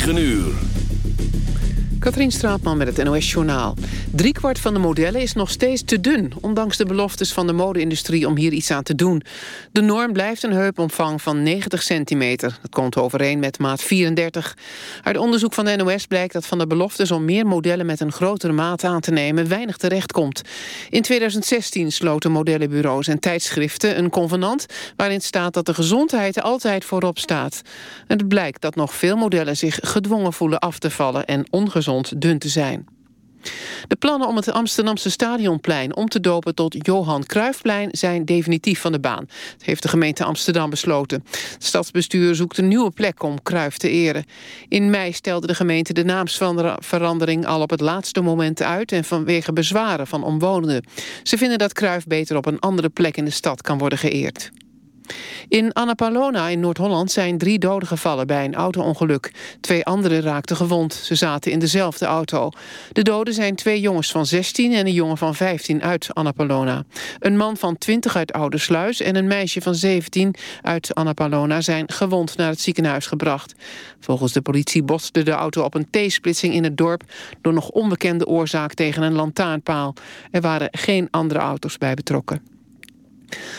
9 uur. Katrien Straatman met het NOS-journaal. Driekwart van de modellen is nog steeds te dun... ondanks de beloftes van de mode-industrie om hier iets aan te doen. De norm blijft een heupomvang van 90 centimeter. Dat komt overeen met maat 34. Uit onderzoek van de NOS blijkt dat van de beloftes... om meer modellen met een grotere maat aan te nemen... weinig terecht komt. In 2016 sloten modellenbureaus en tijdschriften een convenant... waarin staat dat de gezondheid altijd voorop staat. Het blijkt dat nog veel modellen zich gedwongen voelen af te vallen... en ongezond dun te zijn. De plannen om het Amsterdamse Stadionplein om te dopen tot Johan Cruijffplein zijn definitief van de baan. Dat heeft de gemeente Amsterdam besloten. Het stadsbestuur zoekt een nieuwe plek om Cruijff te eren. In mei stelde de gemeente de naamsverandering al op het laatste moment uit en vanwege bezwaren van omwonenden. Ze vinden dat Cruijff beter op een andere plek in de stad kan worden geëerd. In Annapolona in Noord-Holland zijn drie doden gevallen bij een auto-ongeluk. Twee anderen raakten gewond. Ze zaten in dezelfde auto. De doden zijn twee jongens van 16 en een jongen van 15 uit Annapolona. Een man van 20 uit Oudersluis en een meisje van 17 uit Annapolona zijn gewond naar het ziekenhuis gebracht. Volgens de politie botste de auto op een T-splitsing in het dorp... door nog onbekende oorzaak tegen een lantaarnpaal. Er waren geen andere auto's bij betrokken.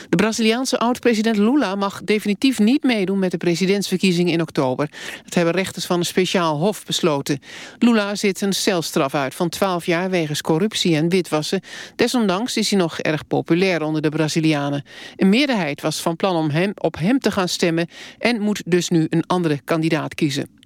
De Braziliaanse oud-president Lula mag definitief niet meedoen met de presidentsverkiezingen in oktober. Dat hebben rechters van een speciaal hof besloten. Lula zit een celstraf uit van 12 jaar wegens corruptie en witwassen. Desondanks is hij nog erg populair onder de Brazilianen. Een meerderheid was van plan om hem op hem te gaan stemmen en moet dus nu een andere kandidaat kiezen.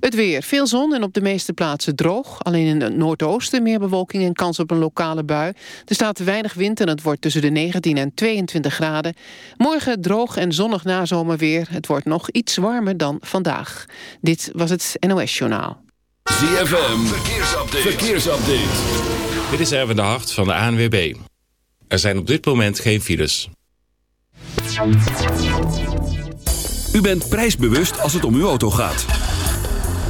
Het weer. Veel zon en op de meeste plaatsen droog. Alleen in het noordoosten meer bewolking en kans op een lokale bui. Er staat weinig wind en het wordt tussen de 19 en 22 graden. Morgen droog en zonnig nazomerweer. Het wordt nog iets warmer dan vandaag. Dit was het NOS Journaal. ZFM. Verkeersupdate. Verkeersupdate. Dit is Erwin de Hart van de ANWB. Er zijn op dit moment geen files. U bent prijsbewust als het om uw auto gaat.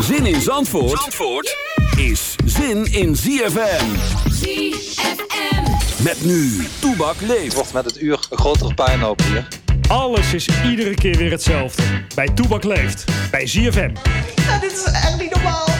Zin in Zandvoort, Zandvoort is zin in ZFM. ZFM. Met nu, Toebak leeft. wordt met het uur een grotere puinhoop hier. Alles is iedere keer weer hetzelfde. Bij Toebak leeft. Bij ZFM. Ja, dit is echt niet normaal.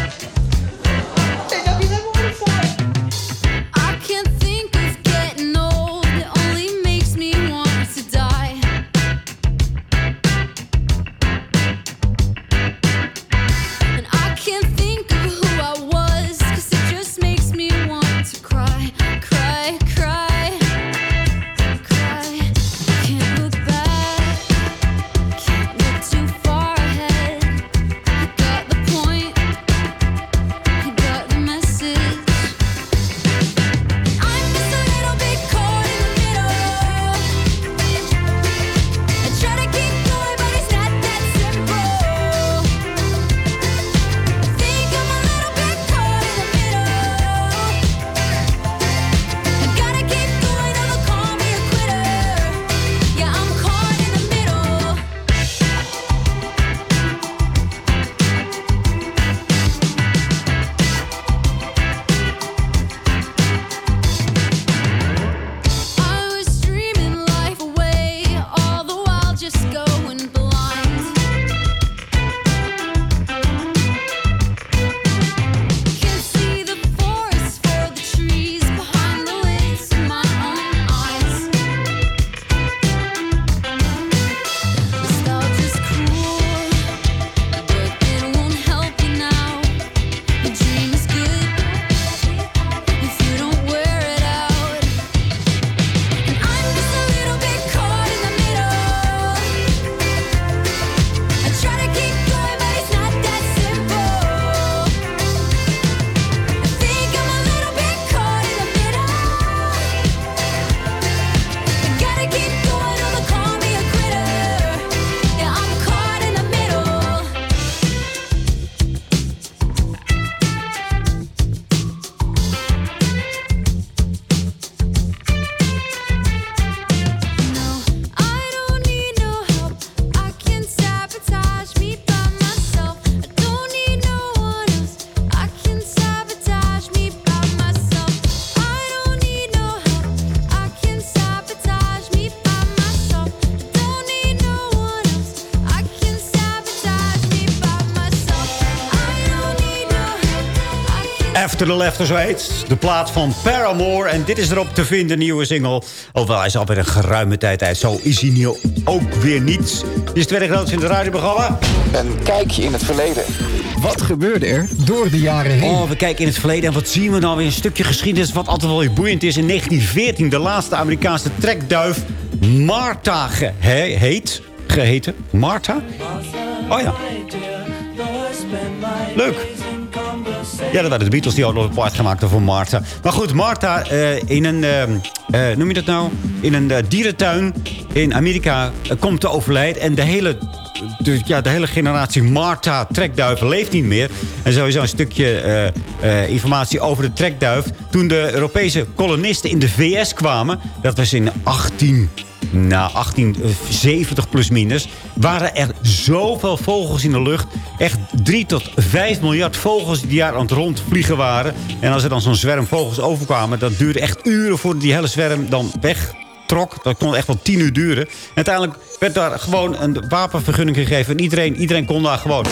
To the Left, zo heet. De plaat van Paramore. En dit is erop te vinden, nieuwe single. Hoewel hij is alweer een geruime tijd uit. Zo is hij nu ook weer niet. Dit is het tweede grootste in het radioprogramma. Een kijkje in het verleden. Wat gebeurde er door de jaren heen? Oh, we kijken in het verleden en wat zien we nou weer? Een stukje geschiedenis wat altijd wel weer boeiend is. In 1914 de laatste Amerikaanse trekduif Martha ge he- heet. Geheten. Martha? Oh ja. Leuk. Ja, dat waren de Beatles die ook nog een gemaakt hebben voor Martha. Maar goed, Martha eh, in een, ehm, eh, noem je dat nou? In een eh, dierentuin in Amerika eh, komt te overlijden. En de hele, ja, de hele generatie Martha trekduiven leeft niet meer. En sowieso een stukje eh, eh, informatie over de trekduif. Toen de Europese kolonisten in de VS kwamen, dat was in 18 na 1870 plus minus... waren er zoveel vogels in de lucht. Echt 3 tot 5 miljard vogels die daar aan het rondvliegen waren. En als er dan zo'n zwerm vogels overkwamen... dat duurde echt uren voordat die hele zwerm dan wegtrok. Dat kon echt wel 10 uur duren. En uiteindelijk werd daar gewoon een wapenvergunning gegeven. En iedereen, iedereen kon daar gewoon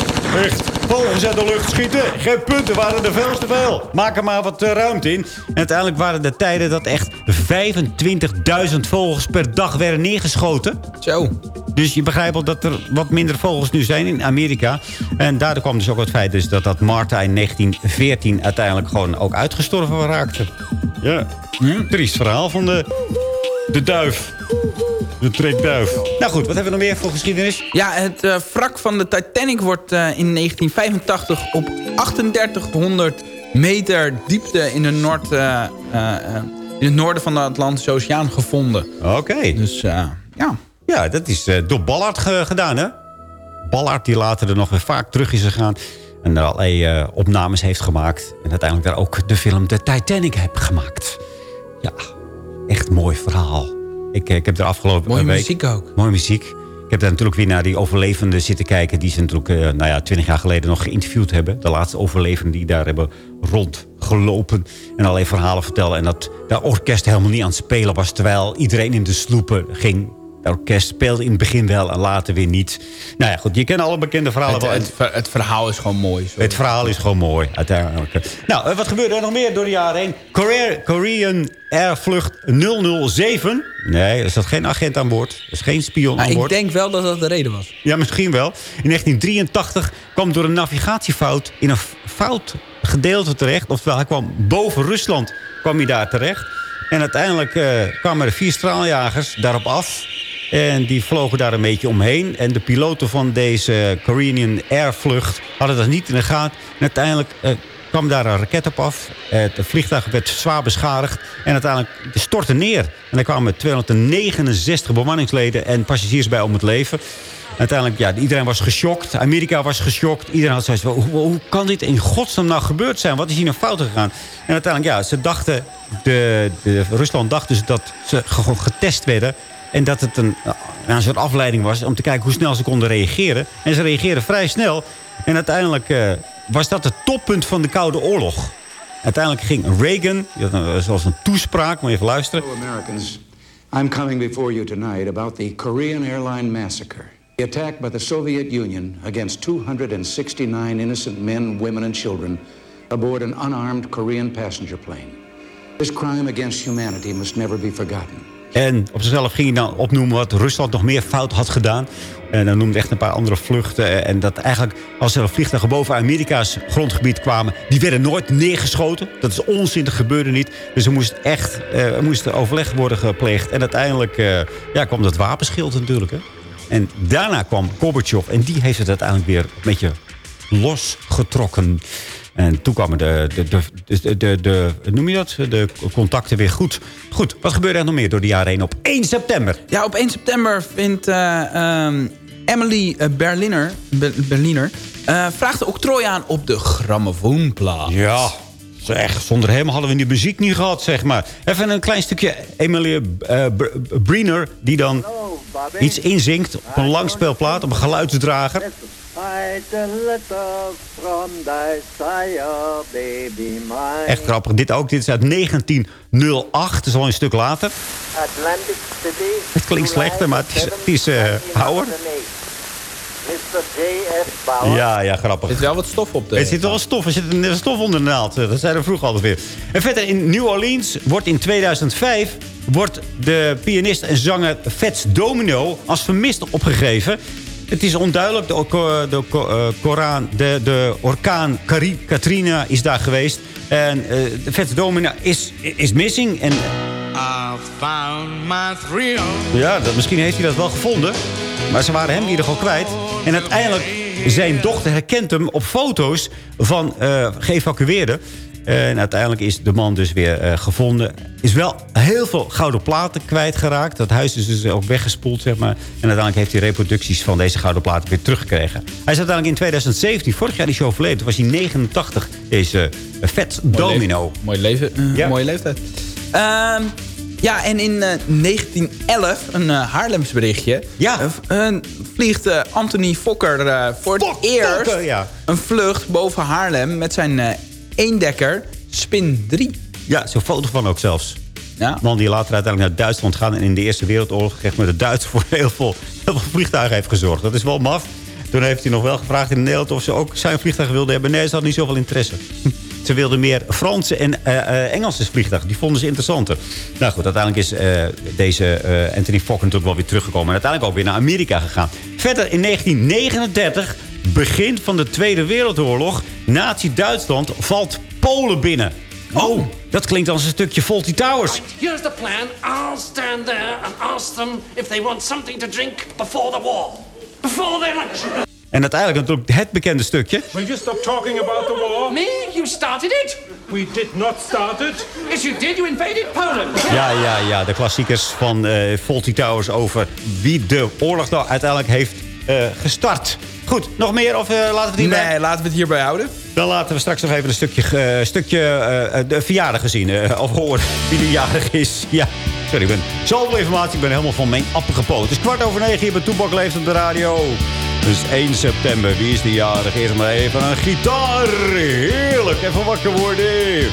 echt vogels uit de lucht schieten. Geen punten, waren er veel te veel. Maak er maar wat eh, ruimte in. En uiteindelijk waren de tijden dat echt 25.000 vogels per dag werden neergeschoten. Zo. Dus je begrijpt wel dat er wat minder vogels nu zijn in Amerika. En daardoor kwam dus ook het feit dus dat dat Martha in 1914 uiteindelijk gewoon ook uitgestorven raakte. Ja, hm? triest verhaal van de, de duif. De trekduif. Nou goed, wat hebben we nog meer voor geschiedenis? Ja, het eh, wrak van de Titanic wordt eh, in 1985 op 3800 meter diepte in, de noord, eh, in het noorden van de Atlantische Oceaan gevonden. Oké. Dus ja. Ja, dat is eh, door Ballard ge- gedaan, hè? Ballard die later er nog weer vaak terug is gegaan. En er allerlei eh, opnames heeft gemaakt. En uiteindelijk daar ook de film The Titanic heeft gemaakt. Ja, echt mooi verhaal. Ik, eh, ik heb er afgelopen Mooie week... muziek ook. Mooie muziek. Ik heb daar natuurlijk weer naar die overlevenden zitten kijken... die ze natuurlijk, eh, nou ja, twintig jaar geleden nog geïnterviewd hebben. De laatste overlevenden die daar hebben rondgelopen. En allerlei verhalen vertellen. En dat dat orkest helemaal niet aan het spelen was... terwijl iedereen in de sloepen ging. Het orkest speelde in het begin wel en later weer niet. Nou ja, goed, je kent alle bekende verhalen Het, wel. het, ver- het verhaal is gewoon mooi. Zo. Het verhaal is gewoon mooi, uiteindelijk. Nou, eh, wat gebeurde er nog meer door de jaren heen? Korea- Korean Air Vlucht 007. Nee, er zat geen agent aan boord. Er is geen spion Maar aan ik boord. denk wel dat dat de reden was. Ja, misschien wel. In 1983 kwam door een navigatiefout in een fout gedeelte terecht. Oftewel, hij kwam boven Rusland kwam hij daar terecht. En uiteindelijk eh, kwamen er vier straaljagers daarop af. En die vlogen daar een beetje omheen. En de piloten van deze Korean Air vlucht hadden dat niet in de gaten. En uiteindelijk eh, kwam daar een raket op af. Het vliegtuig werd zwaar beschadigd. En uiteindelijk stortte neer. En er kwamen 269 bemanningsleden en passagiers bij om het leven. Uiteindelijk, ja, iedereen was geschokt. Amerika was geschokt. Iedereen had zoiets hoe, hoe kan dit in godsnaam nou gebeurd zijn? Wat is hier nou fout gegaan? En uiteindelijk, ja, ze dachten... De, de, Rusland dacht dus dat ze getest werden... En dat het een, een soort afleiding was om te kijken hoe snel ze konden reageren. En ze reageerden vrij snel. En uiteindelijk eh, was dat het toppunt van de Koude Oorlog. Uiteindelijk ging Reagan, een- zoals een toespraak, moet je even luisteren. Fellow Americans, I'm coming before you tonight about the Korean airline massacre. The attack by the Soviet Union against 269 innocent men, women, and children aboard an unarmed Korean passenger plane. This crime against humanity must never be forgotten. En op zichzelf ging hij dan opnoemen wat Rusland nog meer fout had gedaan. En dan noemde echt een paar andere vluchten. eh, En dat eigenlijk, als er vliegtuigen boven Amerika's grondgebied kwamen... die werden nooit neergeschoten. Dat is onzin, dat gebeurde niet. Dus er moest echt eh, er moest overleg worden gepleegd. En uiteindelijk eh, ja, kwam dat wapenschild natuurlijk. Hè. En daarna kwam Gorbachev. En die heeft het uiteindelijk weer een beetje losgetrokken. En toen kwamen de, de, de, de, de, de- noem je dat? De contacten weer goed. Goed, wat gebeurde er nog meer door de jaren heen op 1 september? Ja, op 1 september vindt eh, ehm, Emily eh, Berliner, Be- Berliner eh, vraagt de octrooi aan op de grammofoonplaat. Ja, zeg, zonder hem hadden we die muziek niet gehad, zeg maar. Even een klein stukje Emily eh, Br- Briner, die dan iets inzingt op een langspeelplaat, op een geluidsdrager. A from thy sire, baby mine. Echt grappig. Dit ook. Dit is uit 1908. Dat is al een stuk later. Atlantic City. Het klinkt slechter, maar het is, het is eh, ouder. Mr. J.F. Bauer. Ja, ja, grappig. Er zit wel wat stof op de... Er zit wel wat stof. Er zit een stof onder de naald. Dat zeiden we vroeger altijd weer. En verder in New Orleans wordt in 2005... wordt de pianist en zanger Fats Domino als vermist opgegeven. Het is onduidelijk. De, de, eh, Koran, de, de orkaan Katrina is daar geweest. En eh, de Fats Domino is, is missing. En ja, dat, misschien heeft hij dat wel gevonden. Maar ze waren hem in ieder geval kwijt. En uiteindelijk, zijn dochter herkent hem op foto's van eh geëvacueerden. En uiteindelijk is de man dus weer eh, gevonden. Is wel heel veel gouden platen kwijtgeraakt. Dat huis is dus ook weggespoeld, zeg maar. En uiteindelijk heeft hij reproducties van deze gouden platen weer teruggekregen. Hij is uiteindelijk in 2017, vorig jaar is hij overleden. Toen was hij 89, deze uh, Vet Domino. Mooi leven, eh, Ja. Mooie leeftijd. Ehm, ja, en in eh, 1911, een eh, Haarlems berichtje... Ja. eh, eh, vliegt eh, Anthony Fokker eh, voor het eerst Fokker, ja. een vlucht boven Haarlem... met zijn eh eendekker Spin 3. Ja, zo'n foto van ook zelfs. Ja. Man die later uiteindelijk naar Duitsland gaat... en in de Eerste Wereldoorlog echt met de Duitsers voor heel veel, heel veel vliegtuigen heeft gezorgd. Dat is wel maf. Toen heeft hij nog wel gevraagd in Nederland of ze ook zijn vliegtuig wilden hebben. Nee, ze hadden niet zoveel interesse. Ze wilden meer Franse en eh, Engelse vliegtuigen. Die vonden ze interessanter. Nou goed, uiteindelijk is eh, deze Anthony Fokker natuurlijk wel weer teruggekomen. En uiteindelijk ook weer naar Amerika gegaan. Verder in 1939, begin van de Tweede Wereldoorlog... Nazi-Duitsland valt Polen binnen. Oh, dat klinkt als een stukje Fawlty Towers. Here's the plan. I'll stand there and ask them if they want something to drink before the war. Before their lunch. En uiteindelijk natuurlijk het bekende stukje. Will you stop talking about the war? Me? You started it? We did not start it. Yes, you did. You invaded Poland. Ja, ja, ja. De klassiekers van eh Fawlty Towers over wie de oorlog nou uiteindelijk heeft gestart. Goed, nog meer of eh, laten we het hierbij? Nee, laten we het hierbij houden. Dan laten we straks nog even een stukje, eh, stukje eh, de verjaardag zien. eh, of horen wie de jarig is. Ja, sorry, ik ben zoveel informatie. Ik ben helemaal van mijn appen gepoot. Het is kwart over negen hier bij Toebak Leeft op de radio. Dus 1 september. Wie is de jarig? Eerst maar even een gitaar. Heerlijk. Even wakker worden.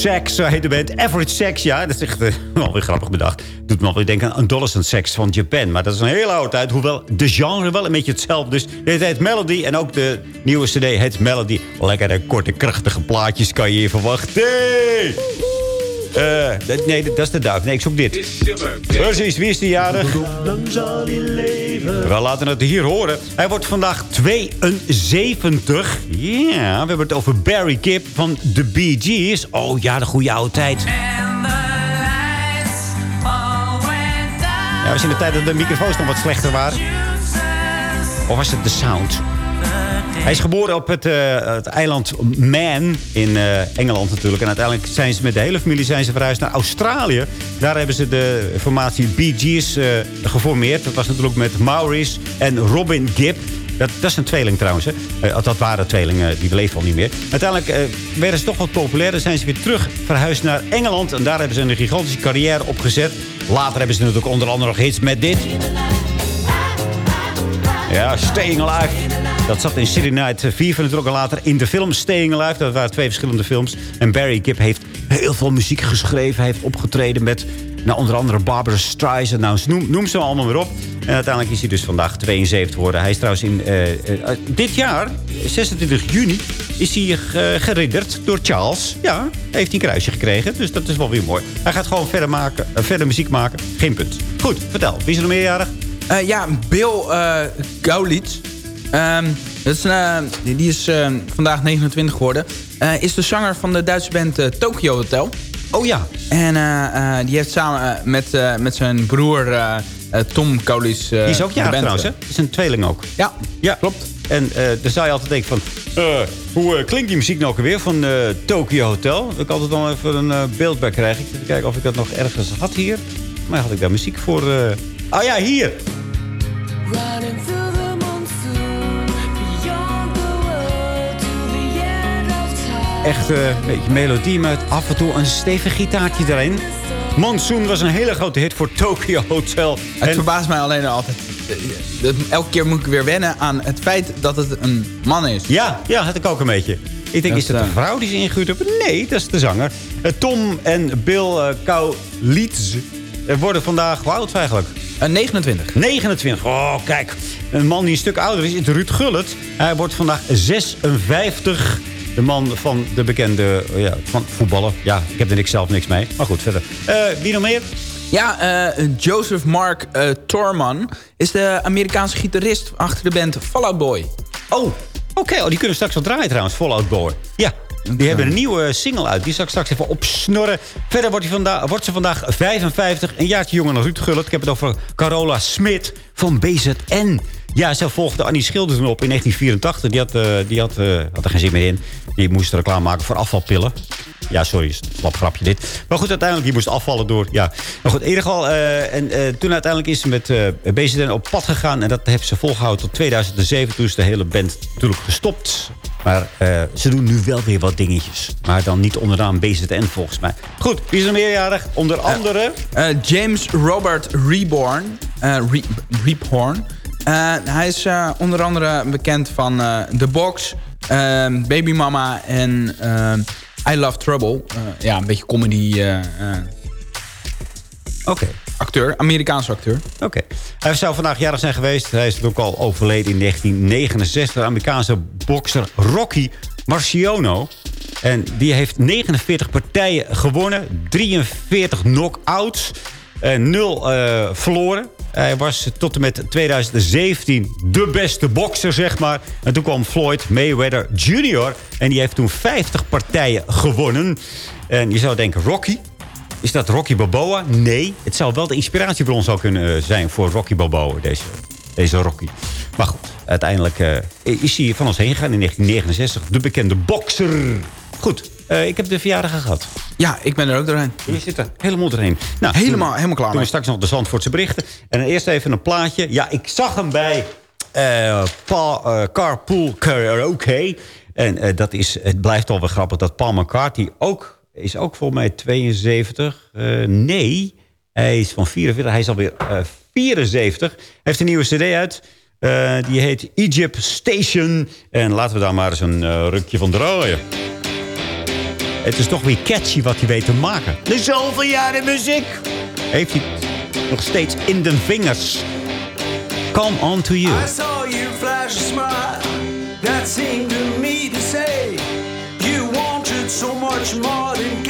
Sex, zo heet de band. Average Sex, ja, dat is echt eh, wel weer grappig bedacht. Doet me wel weer denken aan Adolescent Sex van Japan. Maar dat is een hele oude tijd, hoewel de genre wel een beetje hetzelfde. Dus dit heet Melody en ook de nieuwe cd heet Melody. Lekkere, korte, krachtige plaatjes kan je hier verwachten. Eh, nee, dat is de duif. Nee, ik zoek dit. Precies, wie is die jarig? We laten het hier horen. Hij wordt vandaag 72. Ja, we hebben het over Barry Gibb van The Bee Gees. Oh ja, de goede oude tijd. Ja, was in de tijd dat de microfoons nog wat slechter waren. Of was het de sound? Hij is geboren op het, eh, het eiland Man in eh, Engeland natuurlijk. En uiteindelijk zijn ze met de hele familie zijn ze verhuisd naar Australië. Daar hebben ze de formatie Bee Gees eh, geformeerd. Dat was natuurlijk met Maurice en Robin Gibb. Dat, dat is een tweeling trouwens. Hè. Dat waren tweelingen, die leven al niet meer. Uiteindelijk werden ze toch wat populair. Dan zijn ze weer terug verhuisd naar Engeland. En daar hebben ze een gigantische carrière opgezet. Later hebben ze natuurlijk onder andere nog hits met dit. Ja, Staying Alive. Dat zat in City Night 4 van het later in de film Staying Alive. Dat waren twee verschillende films. En Barry Gibb heeft heel veel muziek geschreven. Hij heeft opgetreden met nou, onder andere Barbara Streisand. Nou, noem, noem ze allemaal weer op. En uiteindelijk is hij dus vandaag 72 geworden. Hij is trouwens in eh, eh, dit jaar, 26 juni, is hij eh, geridderd door Charles. Ja, heeft hij een kruisje gekregen. Dus dat is wel weer mooi. Hij gaat gewoon verder, maken, eh, verder muziek maken. Geen punt. Goed, vertel. Wie is er meerjarig? Eh, ja, Bill uh, Gaulitz. Ehm, dat is, eh, die is eh, vandaag 29 geworden. Eh, is de zanger van de Duitse band eh, Tokyo Hotel. Oh ja. En eh, die heeft samen met, met zijn broer Tom Gaulitz... Die is ook jarig trouwens, hè? is een tweeling ook. Ja, ja. klopt. En dan zou je altijd denken van... hoe klinkt die muziek nou alweer van Tokyo Hotel? Ik altijd dan even een beeld bij krijgen. Even kijken of ik dat nog ergens had hier. Maar had ik daar muziek voor... Oh ja, hier! Echt eh, een beetje melodie met af en toe een stevig gitaartje erin. Monsoon was een hele grote hit voor Tokyo Hotel. Het verbaast mij alleen altijd. eh, dat- Elke keer moet ik weer wennen aan het feit dat het een man is. Ja, ja, had ik ook een beetje. Ik denk, Dat, is het een eh, vrouw die ze ingehuurd hebben? Nee, dat is de zanger. Eh, Tom en Bill uh, Kaulitz eh, worden vandaag... Hoe oud eigenlijk? 29. 29. Oh, kijk. Een man die een stuk ouder is, is Ruud Gullit. Hij wordt vandaag 56. De man van de bekende eh, ja, van voetballen. Ja, ik heb er niks zelf niks mee. Maar goed, verder. Eh, wie nog meer? Ja, eh, Joseph Mark eh, Torman is de Amerikaanse gitarist achter de band Fallout Boy. Oh, oké. Oh, die kunnen straks wel draaien trouwens, Fallout Boy. Ja, die hebben een nieuwe single uit. Die zal ik straks even opsnorren. Verder wordt, vanda wordt ze vandaag 55. Een jaartje jonger dan Ruud Gullit. Ik heb het over Carola Smit van BZN. Ja, ze volgde Annie Schilder toen op in 1984. Die, had, eh, die had, eh, had er geen zin meer in. Die moest reclame maken voor afvalpillen. Ja, sorry, slap grapje dit. Maar goed, uiteindelijk, die moest afvallen door... Ja. Maar goed, in ieder geval... eh, en toen uiteindelijk is ze met BZN op pad gegaan. En dat heeft ze volgehouden tot 2007. Toen is de hele band natuurlijk gestopt. Maar ze doen nu wel weer wat dingetjes. Maar dan niet onder de naam BZN volgens mij. Goed, wie is er meerjarig? Onder andere... James Robert Reborn. eh, Re Reborn. Eh, hij is eh, onder andere bekend van eh, The Box, ehm, Baby Mama en ehm, I Love Trouble. Ja, een beetje comedy Oké. acteur, Amerikaanse acteur. Oké. Hij zou vandaag jarig zijn geweest. Hij is ook al overleden in 1969. De Amerikaanse bokser Rocky Marciano. En die heeft 49 partijen gewonnen. 43 knock-outs. En 0 eh, verloren. Hij was tot en met 2017 de beste bokser, zeg maar. En toen kwam Floyd Mayweather Jr. En die heeft toen 50 partijen gewonnen. En je zou denken, Rocky, is dat Rocky Balboa? Nee. Het zou wel de inspiratiebron zou kunnen eh, zijn voor Rocky Balboa, deze, deze Rocky. Maar goed, uiteindelijk eh, is hij van ons heen gegaan in 1969. De bekende bokser. Goed, eh, ik heb de verjaardag gehad. Ja, ik ben er ook doorheen. Je zit er helemaal doorheen. Nou, Helemaal- toen- helemaal klaar we mee. straks nog de Zandvoortse berichten. En eerst even een plaatje. Ja, ik zag hem bij eh, Pa- eh, Carpool Karaoke. En dat is, het blijft alweer grappig dat Paul McCartney ook... is ook volgens mij 72. Eh, nee, hij is van 44. Hij is alweer eh 74. Hij heeft een nieuwe cd uit. Die heet Egypt Station. En laten we daar maar eens een rukje van draaien. Het is toch weer catchy wat hij weet te maken. De zoveel jaren muziek. Heeft hij nog steeds in de vingers. Come on to you. I saw you flash a smile that seemed to me to say you wanted so much more than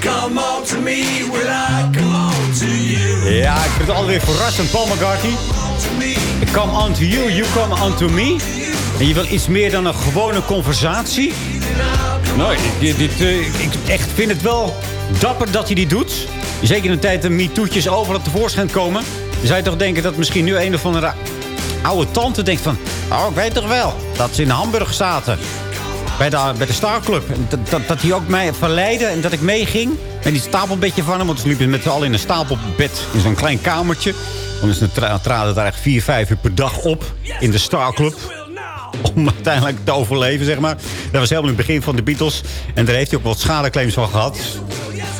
come on to me, will I come to you? Ja, ik vind het alweer verrassend, Paul McCartney. Come on to you, you come on to me. En je wil iets meer dan een gewone conversatie? Nou, dit, ik echt vind het wel dapper dat hij die doet. Zeker in een tijd dat MeToo'tjes overal tevoorschijn komen. Zou toch denken dat misschien nu een of andere oude tante denkt van... Oh, ik weet toch wel dat ze in Hamburg zaten. Bij de, bij de Star Club. En dat, dat, hij ook mij verleidde en dat ik meeging. Met die stapelbedje van hem. Want ze liepen met z'n allen in een stapelbed. In zo'n klein kamertje. Dan is tra traden daar echt vier, vijf uur per dag op. In de Star Club. Om uiteindelijk te overleven, zeg maar. Dat was helemaal in het begin van de Beatles. En daar heeft hij ook wat schadeclaims van gehad.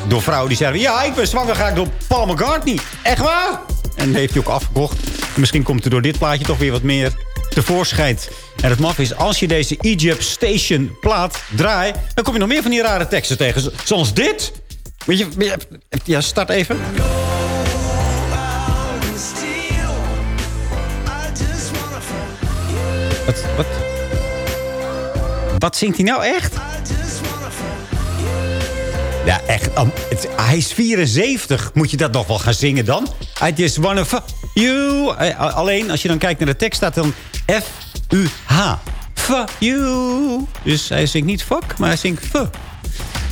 Door vrouwen die zeiden... Ja, ik ben zwanger ga ik door Paul McCartney. Echt waar? En heeft hij ook afgekocht. En misschien komt er door dit plaatje toch weer wat meer tevoorschijn. En het maf is, als je deze Egypt Station plaat draait... dan kom je nog meer van die rare teksten tegen. Zo- Zoals dit. Weet je, ja, start even. Wat, wat? Wat zingt hij nou echt? Ja, echt. hij is 74. Moet je dat nog wel gaan zingen dan? I just wanna you. Eh, Alleen als je dan kijkt naar de tekst staat dan F-U-H. Fuck you. Dus hij zingt niet fuck, maar hij zingt fuck.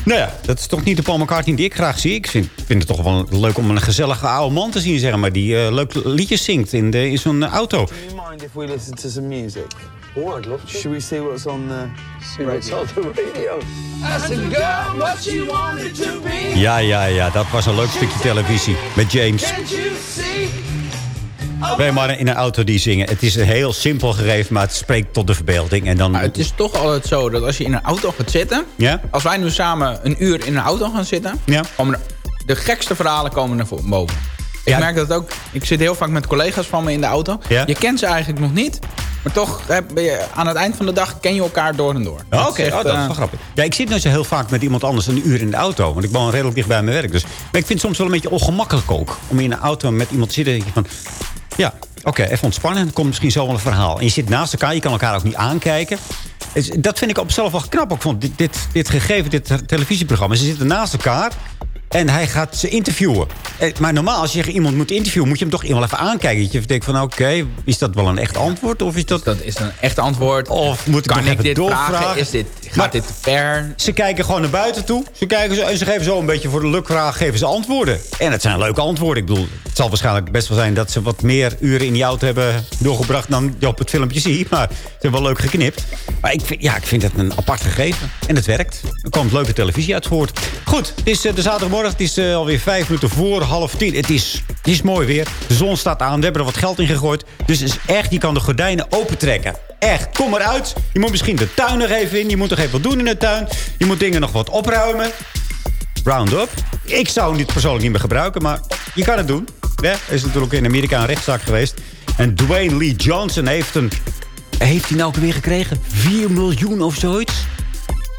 Nou ja, dat is toch niet de Paul McCartney die ik graag zie. Ik vind, vind het toch wel leuk om een gezellige oude man te zien, zeg maar. Die eh, leuk liedjes zingt in, de, in zo'n auto. Do you mind if we listen to some music? Oh, I'd love to. Should we see what's on the, see what's on the radio? Ask the girl what she wanted to be. Ja, ja, ja, dat was een leuk stukje televisie met James. See? Wij maar in een auto die zingen. Het is een heel simpel gegeven, maar het spreekt tot de verbeelding. En dan... Maar het is toch altijd zo dat als je in een auto gaat zitten... Ja? Als wij nu samen een uur in een auto gaan zitten... Ja. Komen de gekste verhalen komen naar boven. Ik merk dat ook. Ik zit heel vaak met collega's van me in de auto. Ja? Je kent ze eigenlijk nog niet. Maar toch heb je, aan het eind van de dag ken je elkaar door en door. Oké, oh, dat is eh, wel grappig. Ja, ik zit nou zo heel vaak met iemand anders een uur in de auto. Want ik woon redelijk dicht bij mijn werk. Dus. Maar ik vind het soms wel een beetje ongemakkelijk ook. Om in een auto met iemand te zitten. denk je Van, ja, oké, even ontspannen. En dan komt misschien zo wel een verhaal. En je zit naast elkaar. Je kan elkaar ook niet aankijken. Dat vind ik op zichzelf wel knap. Ik vond dit, dit, dit gegeven, dit televisieprogramma. Ze zitten naast elkaar. En hij gaat ze interviewen. Eh, Maar normaal, als je iemand moet interviewen... moet je hem toch iemand even aankijken. Dat je denkt van, oké, is dat wel een echt antwoord? Of is dat... Dat is een echt antwoord. Of moet ik kan ik dit doorvragen? vragen? Is dit, gaat Maar- dit te ver? Ze kijken gewoon naar buiten toe. Ze kijken zo, en ze geven zo een beetje voor de lukvraag geven ze antwoorden. En het zijn leuke antwoorden. Ik bedoel, het zal waarschijnlijk best wel zijn dat ze wat meer uren in die auto hebben doorgebracht dan je op het filmpje ziet. Maar ze hebben wel leuk geknipt. Maar ik vind, ja, ik vind het een apart gegeven. En het werkt. Er komt leuke televisie uit voort. Goed, het is eh, de zaterdagmorgen. Het is eh, alweer vijf minuten voor half tien. Het is, het is mooi weer. De zon staat aan. We hebben er wat geld in gegooid. Dus is echt, je kan de gordijnen opentrekken. Echt, kom eruit. Je moet misschien de tuin nog even in. Je moet nog even wat doen in de tuin. Je moet dingen nog wat opruimen. Roundup. Ik zou dit persoonlijk niet meer gebruiken, maar je kan het doen. Er is natuurlijk in Amerika een rechtszaak geweest. En Dwayne Lee Johnson heeft een... Heeft hij nou ook weer gekregen? 4 miljoen of zoiets?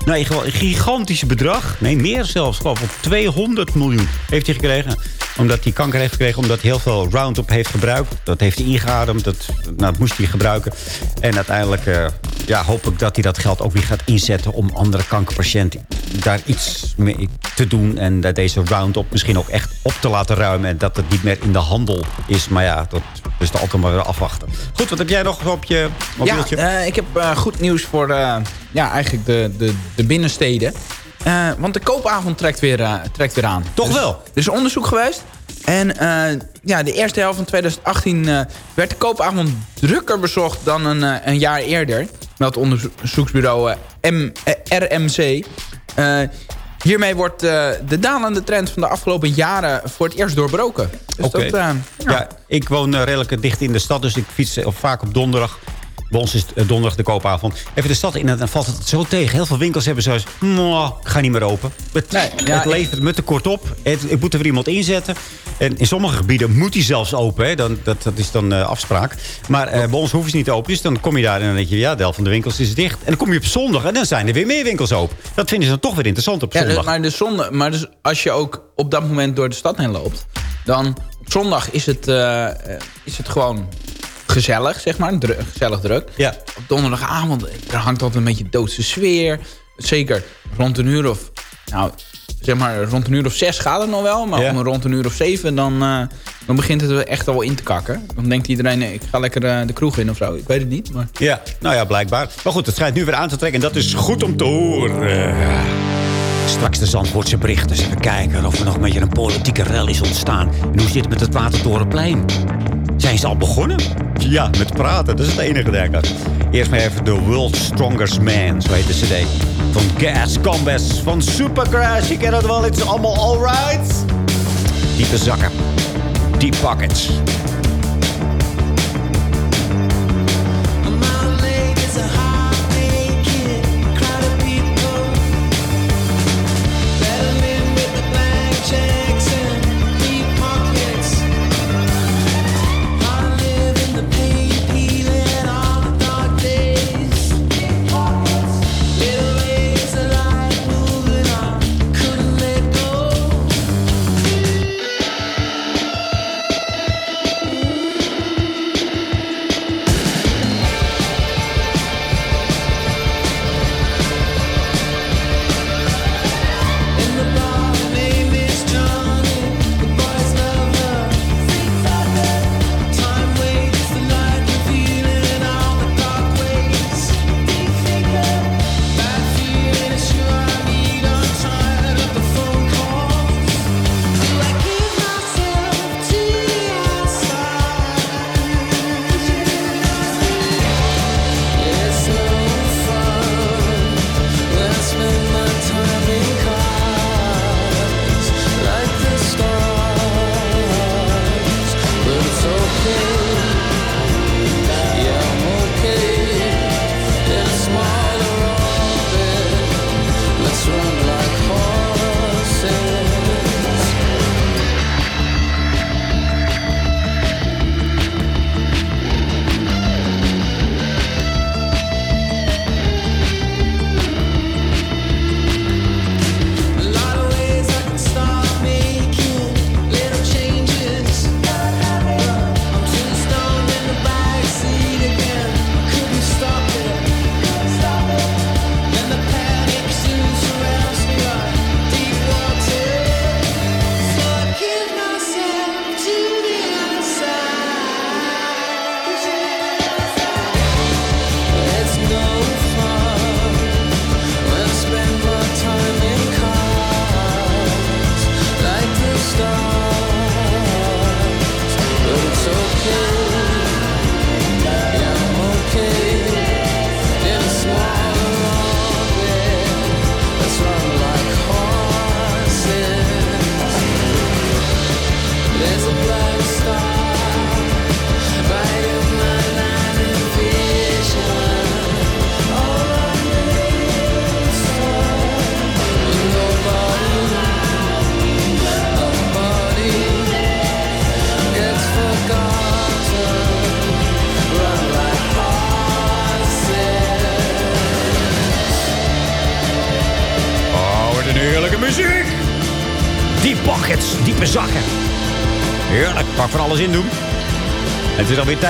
Nee, gewoon een gigantisch bedrag. Nee, meer zelfs. Geloof ik 200 miljoen heeft hij gekregen. Omdat hij kanker heeft gekregen. Omdat hij heel veel Roundup heeft gebruikt. Dat heeft hij ingeademd. Dat, nou, dat moest hij gebruiken. En uiteindelijk eh, ja, hoop ik dat hij dat geld ook weer gaat inzetten... om andere kankerpatiënten daar iets mee te doen. En dat deze Roundup misschien ook echt op te laten ruimen. En dat het niet meer in de handel is. Maar ja, dat is altijd maar weer afwachten. Goed, wat heb jij nog op je Ja, mobieltje? eh, ik heb eh, goed nieuws voor eh, ja, eigenlijk de, de, de binnensteden. Eh, want de koopavond trekt weer, eh, trekt weer aan. Toch Dus- wel? Er is onderzoek geweest. En eh, ja, de eerste helft van 2018 eh, werd de koopavond drukker bezocht dan een, een jaar eerder. Meldt onderzoeksbureau M, RMC. Hiermee wordt de dalende trend van de afgelopen jaren voor het eerst doorbroken. Dus dat, eh, ja. ik woon redelijk dicht in de stad, dus ik fiets vaak op donderdag. Bij ons is het, eh, donderdag de koopavond. Even de stad in en dan valt het zo tegen. Heel veel winkels hebben zoiets... "Mwah, ik ga niet meer open. Het, Nee, ja, het levert me te kort op. Het, ik moet er weer iemand inzetten. En in sommige gebieden moet hij zelfs open. Hè. Dan, dat, dat is dan eh, afspraak. Maar eh, bij ons hoeven ze niet open. Dus dan kom je daar en dan denk je... ja, de helft van de winkels is dicht. En dan kom je op zondag en dan zijn er weer meer winkels open. Dat vinden ze dan toch weer interessant op Ja, zondag. dus- maar, de zonde, maar dus als je ook op dat moment door de stad heen loopt... dan op zondag is het, is het gewoon gezellig, zeg maar. Dru- gezellig druk. Ja. Op donderdagavond er hangt altijd een beetje doodse sfeer. Zeker rond een uur of nou, zeg maar, rond een uur of zes gaat het nog wel. Maar Ja. om rond een uur of zeven, dan, eh, dan begint het echt al in te kakken. Dan denkt iedereen, nee, ik ga lekker eh, de kroeg in of zo. Ik weet het niet, maar... Ja, nou ja, blijkbaar. Maar goed, het schijnt nu weer aan te trekken. En dat is goed om te horen. Straks de Zandvoortse berichten. Dus even kijken of er nog een beetje een politieke rel is ontstaan. En hoe zit het met het Watertorenplein? Zijn ze al begonnen? Ja, met praten. Dat is het enige, denk ik. Eerst maar even The World's Strongest Man. Zo heet de cd. Van Gas Combas. Van Supercrash. Je kent het wel. Het is allemaal alright. Diepe zakken. Deep pockets.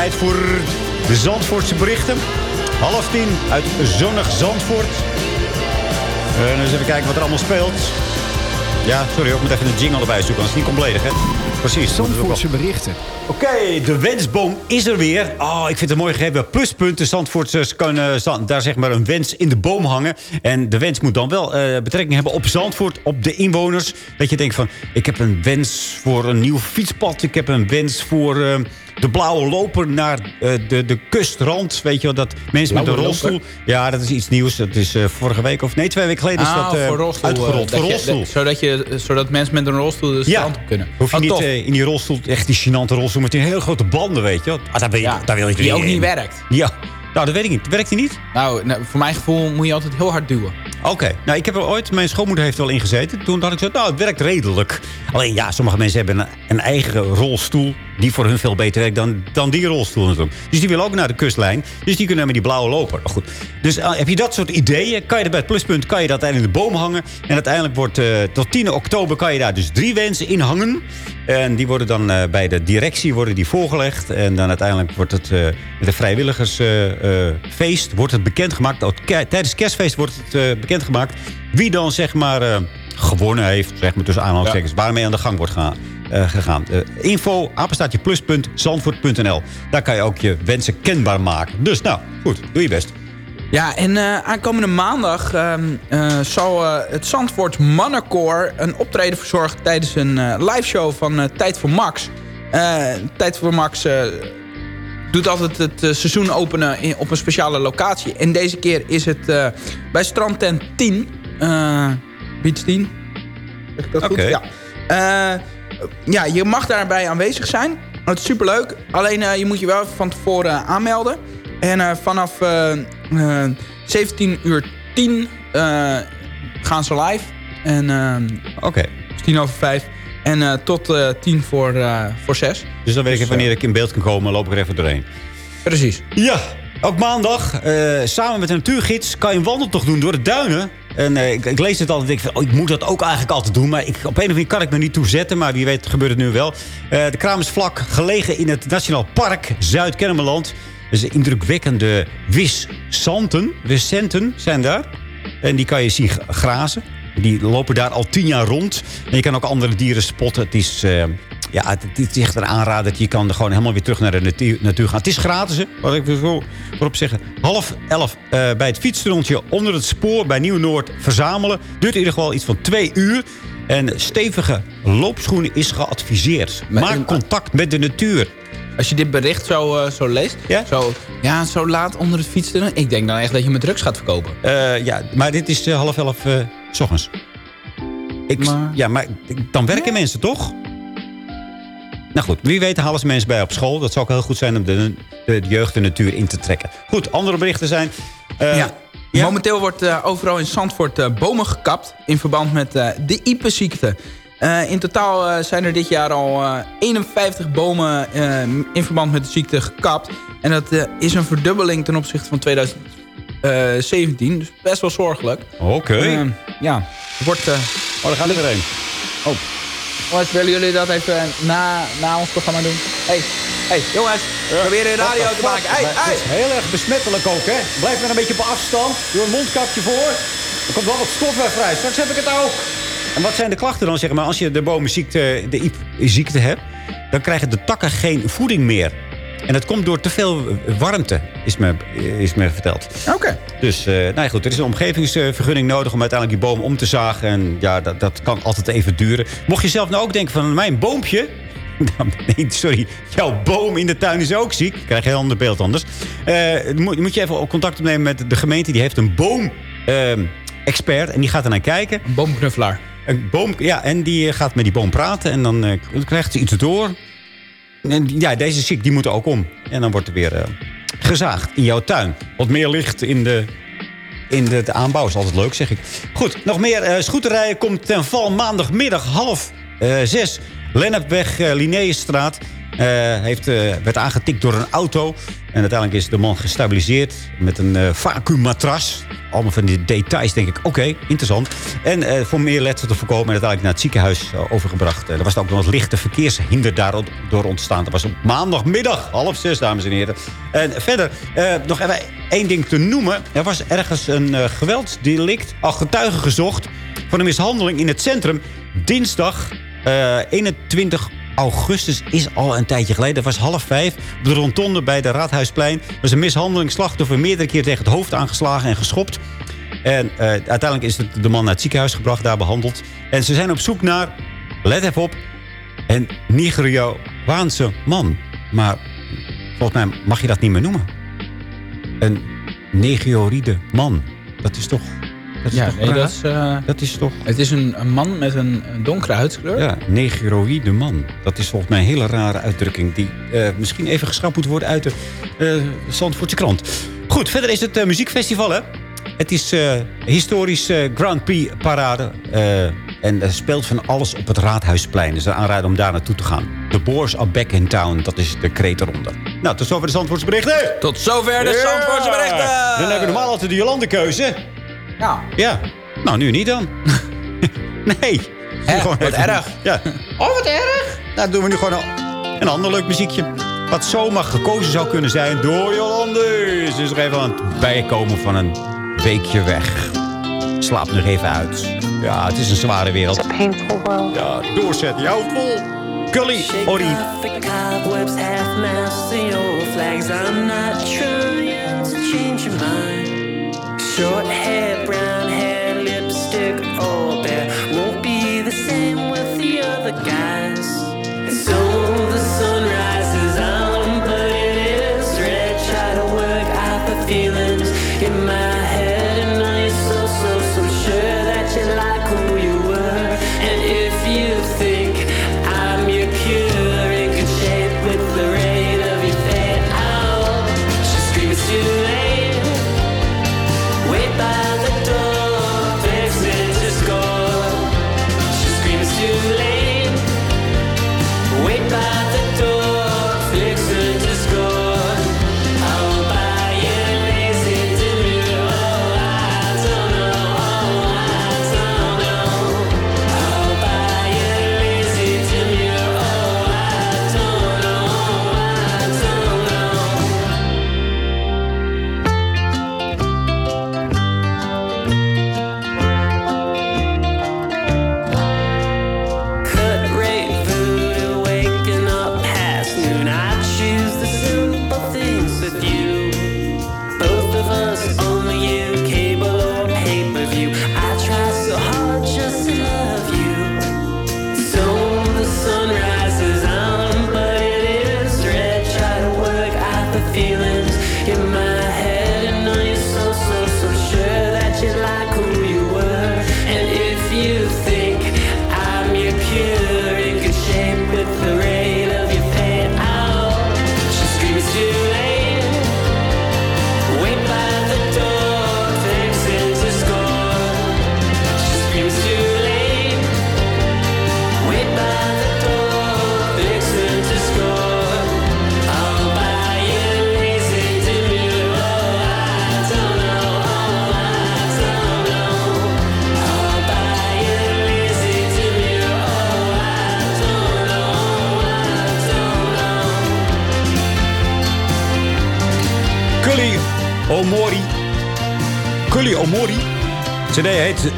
Tijd voor de Zandvoortse berichten. Half tien uit zonnig Zandvoort. En eens even kijken wat er allemaal speelt. Ja, sorry, ik moet even een jingle erbij zoeken, anders is het niet compleet, hè? Precies. Zandvoortse berichten. Oké, de wensboom is er weer. Oh, ik vind het mooi gegeven. Pluspunten. Zandvoorters kunnen zand- daar zeg maar een wens in de boom hangen. En de wens moet dan wel eh, betrekking hebben op Zandvoort, op de inwoners. Dat je denkt van, ik heb een wens voor een nieuw fietspad. Ik heb een wens voor eh, de blauwe loper naar eh, de, de kustrand. Weet je wel, dat mensen met een rolstoel... loper? Ja, dat is iets nieuws. Dat is eh, vorige week, of nee, twee weken geleden is Ah, dat eh, voor rolstoel. uitgerold. voor dat je- rolstoel. dat- zodat, je, zodat mensen met een rolstoel de Ja. strand op kunnen. Hoef je Oh, niet in die rolstoel, echt die gênante rolstoel met die hele grote banden, weet je wel. Ah, daar, je, Ja, daar wil je die ook in. niet werkt. Ja, nou, dat weet ik niet. Werkt die niet? Nou, nou, voor mijn gevoel moet je altijd heel hard duwen. Oké, nou ik heb er ooit, mijn schoonmoeder heeft er wel ingezeten. Toen had ik zo, nou het werkt redelijk. Alleen ja, sommige mensen hebben een, een eigen rolstoel die voor hun veel beter werkt dan, dan die rolstoel natuurlijk. Dus die willen ook naar de kustlijn. Dus die kunnen met die blauwe loper. Nou, goed. Dus eh, heb je dat soort ideeën, kan je er bij het pluspunt kan je dat in de boom hangen. En uiteindelijk wordt eh, tot 10 oktober kan je daar dus drie wensen in hangen. En die worden dan eh, bij de directie worden die voorgelegd. En dan uiteindelijk wordt het met een vrijwilligersfeest wordt het bekendgemaakt. Ke- Tijdens kerstfeest wordt het bekendgemaakt. Wie dan zeg maar gewonnen heeft, zeg maar tussen aanhalingstekens, waarmee aan de gang wordt gaan, eh, gegaan. Eh, info, apenstaatje pluspunt, zandvoort.nl. Daar kan je ook je wensen kenbaar maken. Dus nou, goed, doe je best. Ja, en eh, aankomende maandag ehm, eh, zal het Zandvoort Mannenkoor een optreden verzorgen tijdens een liveshow van Tijd voor Max. Tijd voor Max doet altijd het seizoen openen in, op een speciale locatie. En deze keer is het bij Strandtent 10. eh Beach 10. Zeg ik dat Oké. goed? Ja. Eh, ja, je mag daarbij aanwezig zijn. Het is superleuk. Alleen eh, je moet je wel even van tevoren aanmelden. En eh, vanaf eh, eh, 17 uur 10 eh, gaan ze live. En Oké. dus 10 over 5. En eh, tot eh 10 voor, eh, voor 6. Dus dan weet ik Dus, wanneer ik in beeld kan komen, loop ik er even doorheen. Precies. Ja, ook maandag, eh, samen met een natuurgids, kan je een wandeltocht doen door de duinen. En eh, ik, lees het altijd, ik van, oh, ik moet dat ook eigenlijk altijd doen. Maar ik, op een of andere manier kan ik me niet toe zetten. Maar wie weet gebeurt het nu wel. Eh, de kraam is vlak, gelegen in het Nationaal Park Zuid-Kennemerland. Dus indrukwekkende wissanten, wiscenten zijn daar. En die kan je zien grazen. Die lopen daar al tien jaar rond. En je kan ook andere dieren spotten. Het is, eh, ja, het, het is echt een aanrader. Je kan er gewoon helemaal weer terug naar de natuur, natuur gaan. Het is gratis, hè? Wat ik wil zo voorop zeggen. Half elf eh, bij het fietstunneltje onder het spoor bij Nieuw-Noord verzamelen. Duurt in ieder geval iets van twee uur. En stevige loopschoenen is geadviseerd. Maak contact met de natuur. Als je dit bericht zo, eh, zo leest. Ja? Zo, ja, zo laat onder het fietsen. Ik denk dan echt dat je met drugs gaat verkopen. Eh, ja, maar dit is half elf s ochtends. Ik, Ja, maar dan werken mensen toch? Nou goed, wie weet halen ze mensen bij op school. Dat zou ook heel goed zijn om de, de jeugd de natuur in te trekken. Goed, andere berichten zijn... eh, ja. Momenteel wordt eh, overal in Zandvoort eh, bomen gekapt in verband met de Ipe-ziekte. Eh, in totaal zijn er dit jaar al eh, 51 bomen in verband met de ziekte gekapt. En dat is een verdubbeling ten opzichte van 2017. Dus best wel zorgelijk. Oké. Eh, ja, het wordt... oh, daar gaat er weer een. Oh. Jongens, willen jullie dat even na, na ons programma doen? hey, hey, jongens, probeer een radio te maken. Hey, hey. Het is heel erg besmettelijk ook, hè? Blijf maar een beetje op afstand. Doe een mondkapje voor. Er komt wel wat stof weer vrij. Straks heb ik het ook. En wat zijn de klachten dan, zeg maar? Als je de bomenziekte, de iep-ziekte hebt... dan krijgen de takken geen voeding meer. En dat komt door te veel warmte, is me, is me verteld. Oké. Dus, eh, nou ja, goed, er is een omgevingsvergunning nodig om uiteindelijk die boom om te zagen. En ja, dat, dat kan altijd even duren. Mocht je zelf nou ook denken van mijn boompje... Nee, sorry. Jouw boom in de tuin is ook ziek. Ik krijg een heel ander beeld anders. Eh, moet, moet je even contact opnemen met de gemeente. Die heeft een boom-expert. en die gaat er naar kijken. Een boomknuffelaar. Een boom, ja, en die gaat met die boom praten. En dan eh, krijgt ze iets door. En ja, deze ziek, die moet ook om. En dan wordt er weer eh, gezaagd in jouw tuin. Wat meer licht in de, in de, de aanbouw is altijd leuk, zeg ik. Goed, nog meer uh, scooterrijden komt ten val maandagmiddag half uh, zes. Lennepweg, uh, Linnaeusstraat. Uh, heeft, uh, werd aangetikt door een auto. En uiteindelijk is de man gestabiliseerd met een uh, vacuummatras. Allemaal van die details denk ik, oké, interessant. En uh, voor meer letsel te voorkomen... en uiteindelijk naar het ziekenhuis uh, overgebracht. er was ook nog wat lichte verkeershinder daardoor ontstaan. Dat was op maandagmiddag, half zes, dames en heren. En verder, nog even één ding te noemen. Er was ergens een geweldsdelict, al getuigen gezocht... van een mishandeling in het centrum. Dinsdag 21 augustus is al een tijdje geleden. Dat was half vijf op de rondonde bij de Raadhuisplein. Was een mishandeling, slachtoffer meerdere keer tegen het hoofd aangeslagen en geschopt. En uh, uiteindelijk is de, de man naar het ziekenhuis gebracht, daar behandeld. En ze zijn op zoek naar, let even op, een Nigeriaanse man. Maar volgens mij mag je dat niet meer noemen. Een Negioride man. Dat is toch... Dat is ja, toch nee, dat is, uh, dat is toch... Het is een, een man met een, een donkere huidskleur. Ja, negroïde man. Dat is volgens mij een hele rare uitdrukking... die uh, misschien even geschrapt moet worden uit de uh, Zandvoortse krant. Goed, verder is het muziekfestival, hè? Het is historisch Grand Prix parade. en er speelt van alles op het Raadhuisplein. Dus een aanrader om daar naartoe te gaan. The Boars are back in town. Dat is de kreet eronder. Nou, tot zover de Zandvoortse berichten. Tot zover de yeah. Zandvoortse berichten. Dan hebben we normaal altijd de Jolandekeuze. Ja. Ja. Nou, nu niet dan. nee. Hè, wat even... erg. Ja. Oh, wat erg. Nou, doen we nu gewoon een, een ander leuk muziekje. Wat zomaar gekozen zou kunnen zijn door Jolande. Ze is er even aan het bijkomen van een weekje weg. Slaap nog even uit. Ja, het is een zware wereld. painful world. Ja, doorzet. Houdt vol. Cully, Ori. The Short hair, brown hair,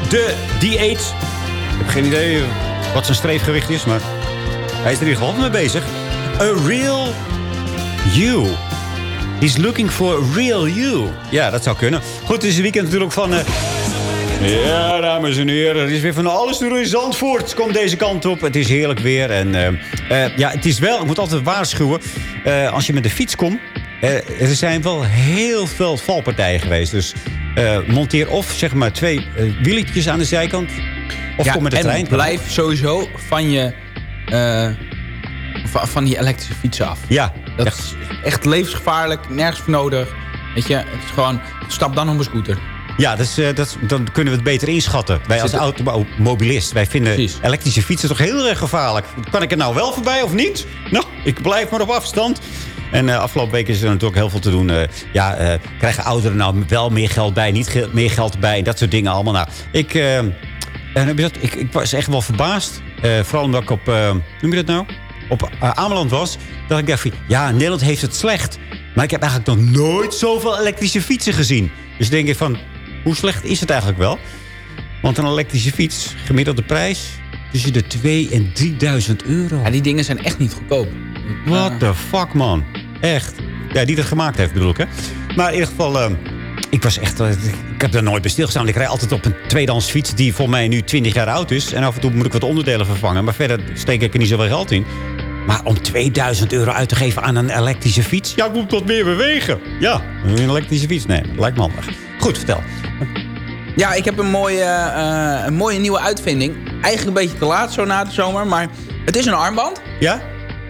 The D8. Ik heb geen idee wat zijn streefgewicht is, maar hij is er in ieder geval mee bezig. A real you. He's looking for a real you. Ja, dat zou kunnen. Goed, het is een weekend natuurlijk van... eh, ja, dames en heren, er is weer van alles doen in Zandvoort. Komt deze kant op. Het is heerlijk weer. En eh, eh, ja, het is wel, ik moet altijd waarschuwen. eh, als je met de fiets komt, eh, er zijn wel heel veel valpartijen geweest. Dus eh, monteer of zeg maar twee eh, wieletjes aan de zijkant. Of Ja, kom met de en trein. blijf sowieso van je... eh, va- van die elektrische fietsen af. Ja. Dat is echt levensgevaarlijk, nergens voor nodig. Weet je, het is gewoon... Stap dan op een scooter. Ja, dat is, eh, dat, is- dan kunnen we het beter inschatten. Wij als automobilist, wij vinden elektrische fietsen toch heel erg gevaarlijk. Kan ik er nou wel voorbij of niet? Nou, ik blijf maar op afstand. En eh, afgelopen week is er natuurlijk heel veel te doen. Eh, ja, eh, krijgen ouderen nou wel meer geld bij, niet ge- meer geld bij. Dat soort dingen allemaal. Nou, ik, en ik, ik was echt wel verbaasd. Vooral omdat ik op, hoe noem je dat nou? Op uh, Ameland was. Dat ik dacht van, ja, Nederland heeft het slecht. Maar ik heb eigenlijk nog nooit zoveel elektrische fietsen gezien. Dus denk ik van, hoe slecht is het eigenlijk wel? Want een elektrische fiets, gemiddelde prijs tussen de 2 en 3000 euro. Ja, die dingen zijn echt niet goedkoop. What the fuck, man. Echt. Ja, die dat gemaakt heeft, bedoel ik, hè. Maar in ieder geval, eh, ik was echt... eh, ik heb daar nooit bij stilgestaan. Ik rij altijd op een tweedehands fiets die voor mij nu 20 jaar oud is. En af en toe moet ik wat onderdelen vervangen. Maar verder steek ik er niet zoveel geld in. Maar om 2000 euro uit te geven aan een elektrische fiets... Ja, ik moet wat meer bewegen. Ja, een elektrische fiets. Nee, lijkt me handig. Goed, vertel. Ja, ik heb een mooie, eh, een mooie nieuwe uitvinding. Eigenlijk een beetje te laat zo na de zomer, maar het is een armband. Ja?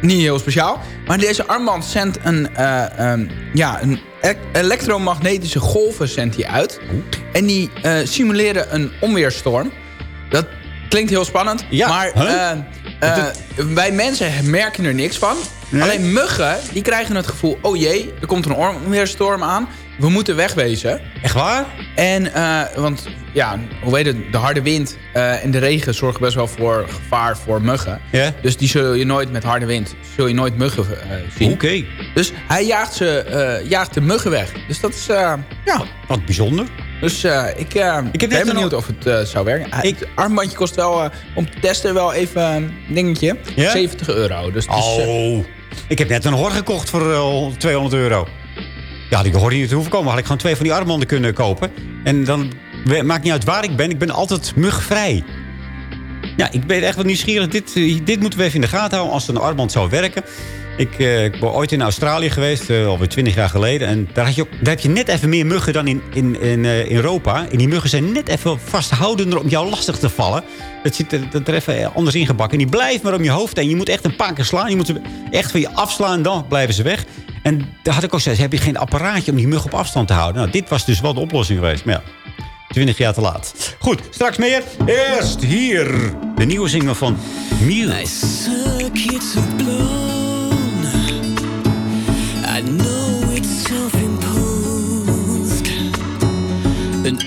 Niet heel speciaal. Maar deze armband zendt een, eh, ehm, ja, een e- elektromagnetische golven zendt hij uit. En die eh, simuleren een onweerstorm. Dat klinkt heel spannend. Ja, maar huh? eh, wij mensen merken er niks van. Alleen muggen, die krijgen het gevoel... oh jee, er komt een onweerstorm aan. We moeten wegwezen. Echt waar? En, eh, want ja, hoe weet het, de harde wind eh, en de regen zorgen best wel voor gevaar voor muggen. Ja. Dus die zul je nooit met harde wind, zul je nooit muggen eh, zien. Oké. Dus hij jaagt, ze, jaagt de muggen weg. Dus dat is, ja. Wat bijzonder. Dus ik, Ik heb ben benieuwd of het zou werken. Ah, Het armbandje kost wel, om te testen, wel even een dingetje. Ja? 70 euro. Dus het is, Oh, ik heb net een hor gekocht voor eh, 200 euro. Ja, had ik de hor niet te hoeven komen. Had ik gewoon twee van die armbanden kunnen kopen. En dan maakt niet uit waar ik ben. Ik ben altijd mugvrij. Ja, ik ben echt wel nieuwsgierig. Dit, eh, dit moeten we even in de gaten houden als een armband zou werken. Ik, eh, ik ben ooit in Australië geweest, eh, alweer 20 jaar geleden. En daar, had je heb je net even meer muggen dan in, in, in eh, Europa. En die muggen zijn net even vasthoudender om jou lastig te vallen. Dat zit er, even anders ingebakken. En die blijven maar om je hoofd heen. Je moet echt een paar keer slaan. Je moet ze echt van je afslaan, dan blijven ze weg. En daar had ik ook gezegd, heb je geen apparaatje om die mug op afstand te houden? Nou, dit was dus wel de oplossing geweest. Maar ja, 20 jaar te laat. Goed, straks meer. Eerst hier de nieuwe single van Muse. I know it's self-imposed, and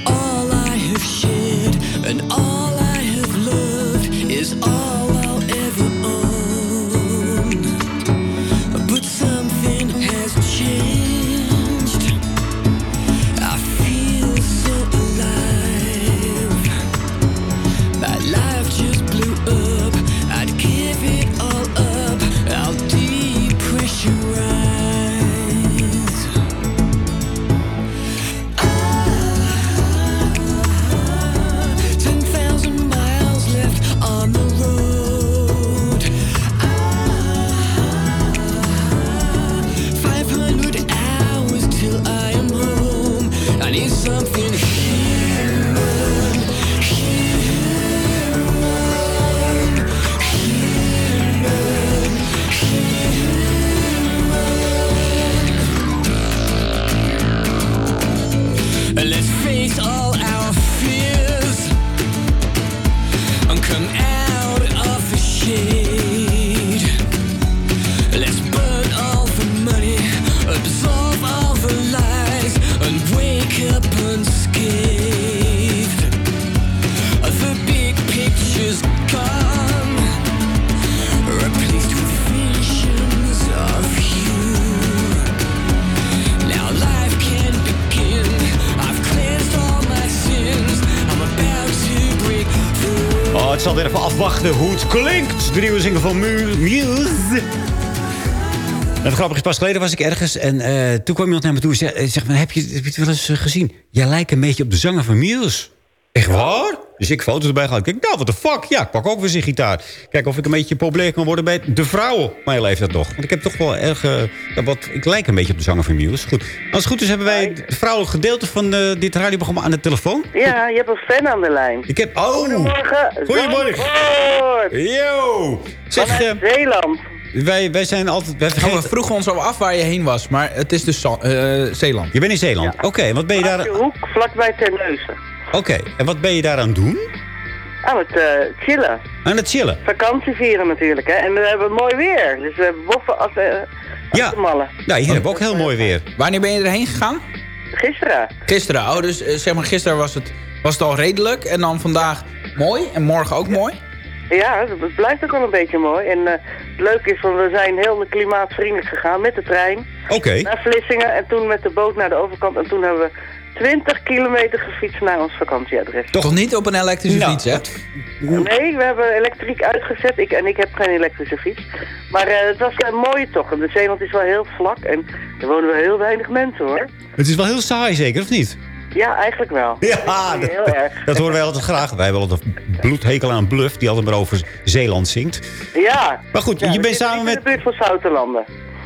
het zal weer even afwachten hoe het klinkt. De nieuwe single van Mu- Muse. Het grappige is, pas geleden was ik ergens en eh, toen kwam iemand naar me toe en zei, eh, van, heb, je, heb het wel eens eh, gezien? Jij lijkt een beetje op de zanger van Muse. Echt waar? Dus ik foto's erbij gehad. Ik denk, nou, what the fuck? Ja, ik pak ook weer zijn gitaar. Kijk of ik een beetje populair kan worden bij de vrouwen. Mijn leeftijd toch. Want ik heb toch wel erg... eh, wat, ik lijk een beetje op de zanger van Muse. Goed. Als het goed is hebben wij het vrouwelijk gedeelte van eh, dit radioprogramma aan de telefoon. Ja, je hebt een fan aan de lijn. Ik heb... Oh! Goedemorgen. Goedemorgen. Yo! Zeg, Vanuit eh, Zeeland. wij, wij zijn altijd... Wij Oh, vergeten... we vroegen ons al af waar je heen was, maar het is dus eh, Zeeland. Je bent in Zeeland. Oké, wat ben je daar... De hoek, vlakbij Terneuzen. Oké, en wat ben je daar aan het doen? Aan het eh, chillen. Aan het chillen. Vakantie vieren natuurlijk, hè. En we hebben mooi weer. Dus we boffen als, eh als Ja. de mallen. Nou, hier hebben we ook heel mooi weer. Wanneer ben je erheen gegaan? Gisteren. Gisteren. Oh, dus eh, zeg maar gisteren was het, was het al redelijk. En dan vandaag mooi. En morgen ook mooi. Ja, het blijft ook wel een beetje mooi. En eh, het leuke is, want we zijn heel klimaatvriendelijk gegaan met de trein. Oké. Naar Vlissingen en toen met de boot naar de overkant. En toen hebben we 20 kilometer gefietst naar ons vakantieadres. Toch niet op een elektrische Nou, fiets, hè? Nee, we hebben elektriek uitgezet. Ik, en ik heb geen elektrische fiets. Maar eh, het was een mooie tocht. De Zeeland is wel heel vlak en er wonen wel heel weinig mensen hoor. Het is wel heel saai zeker, of niet? Ja, eigenlijk wel. Ja, dat, heel erg. dat horen wij altijd graag. Wij hebben altijd een bloedhekel aan Bluff, die altijd maar over Zeeland zingt. Ja. Maar goed, Ja, je bent samen met... in de buurt van Zoutelanden.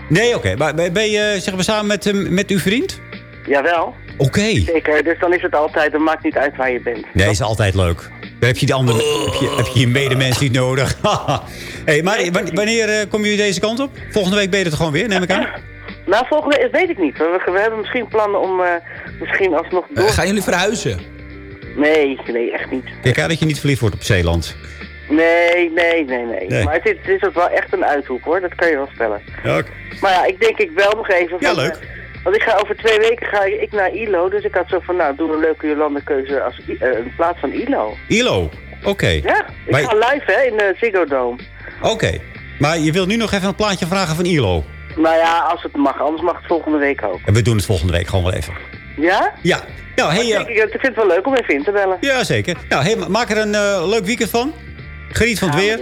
Nee, oké. Maar ben je, zeggen we, samen met, eh, met uw vriend? Jawel. Oké. Zeker, dus dan is het altijd, het maakt niet uit waar je bent. Nee, is altijd leuk. Dan heb je, die andere, heb je, heb je je medemens niet nodig. hey, maar wanneer, wanneer eh, kom je deze kant op? Volgende week ben je er gewoon weer, neem ik aan? Nou, volgende week weet ik niet. We, we hebben misschien plannen om eh, misschien alsnog door... Eh, gaan jullie verhuizen? Nee, nee, echt niet. Kijk uit dat je niet verliefd wordt op Zeeland. Nee, nee, nee, nee. Nee. Maar het is, het is ook wel echt een uithoek hoor, dat kan je wel stellen. Ja, oké. Maar ja, ik denk ik wel nog even Ja, van, leuk. Eh, want ik ga over twee weken ga ik naar ILO, dus ik had zo van, nou, doe een leuke Jolande-keuze als eh, in plaats van ILO. ILO. Oké. Ja, ik Maar- ga live hè, in de Ziggo Dome. Oké. Maar je wilt nu nog even een plaatje vragen van ILO. Nou ja, als het mag, anders mag het volgende week ook. En we doen het volgende week gewoon wel even. Ja? Ja. Nou, hey, ik, eh, ik vind het wel leuk om even in te bellen. ja, zeker. Nou, hey, ma- maak er een eh, leuk weekend van. Geniet van het weer.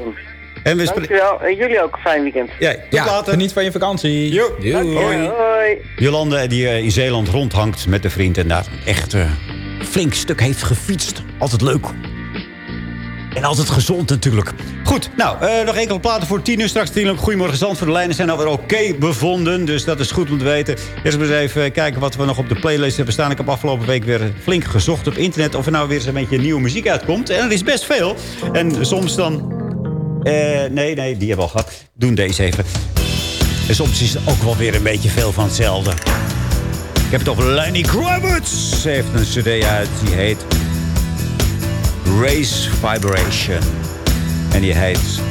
En we. Dankjewel. En jullie ook een fijn weekend. Ja, tot Ja, later. geniet van je vakantie. Jo. Hoi. Hoi. Jolande die eh, in Zeeland rondhangt met een vriend... en daar echt een flink stuk heeft gefietst. Altijd leuk. En altijd gezond natuurlijk. Goed, nou, eh, nog enkele platen voor tien uur. Straks tien Goedemorgen Zand voor de lijnen zijn alweer oké bevonden. Dus dat is goed om te weten. Eerst maar eens even kijken wat we nog op de playlist hebben staan. Ik heb afgelopen week weer flink gezocht op internet... of er nou weer eens een beetje nieuwe muziek uitkomt. En er is best veel. En soms dan... eh, nee, nee, die hebben we al gehad. Doen deze even. En soms is het ook wel weer een beetje veel van hetzelfde. Ik heb het over Lenny Kravitz. Heeft een cd uit, die heet Race Vibration. En die heet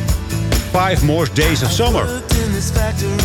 Five More Days of Summer. in this factory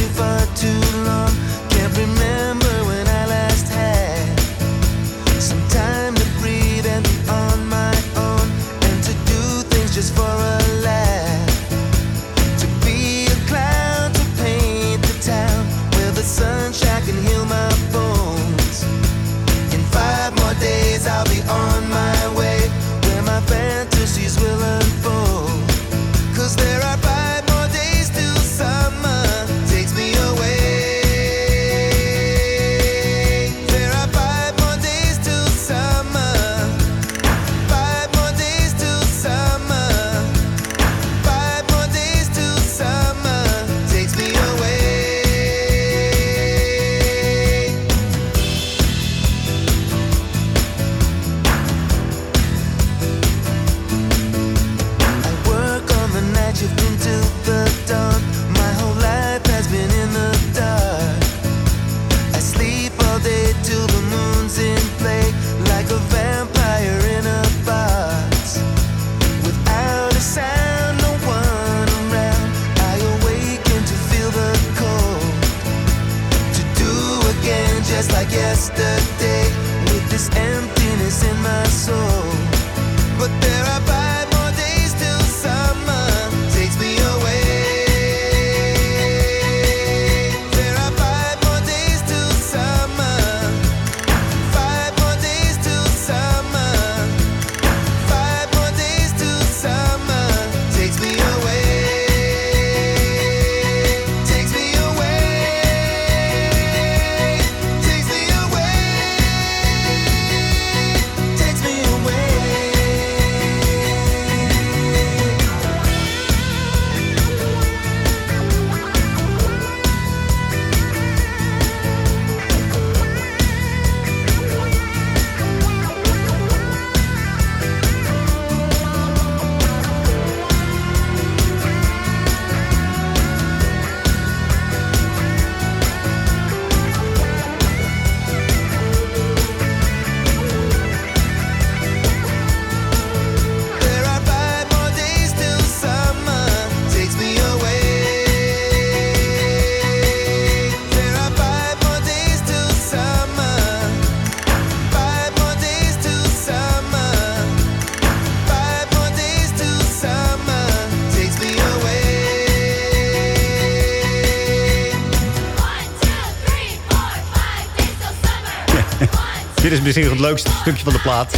is misschien het leukste stukje van de plaat.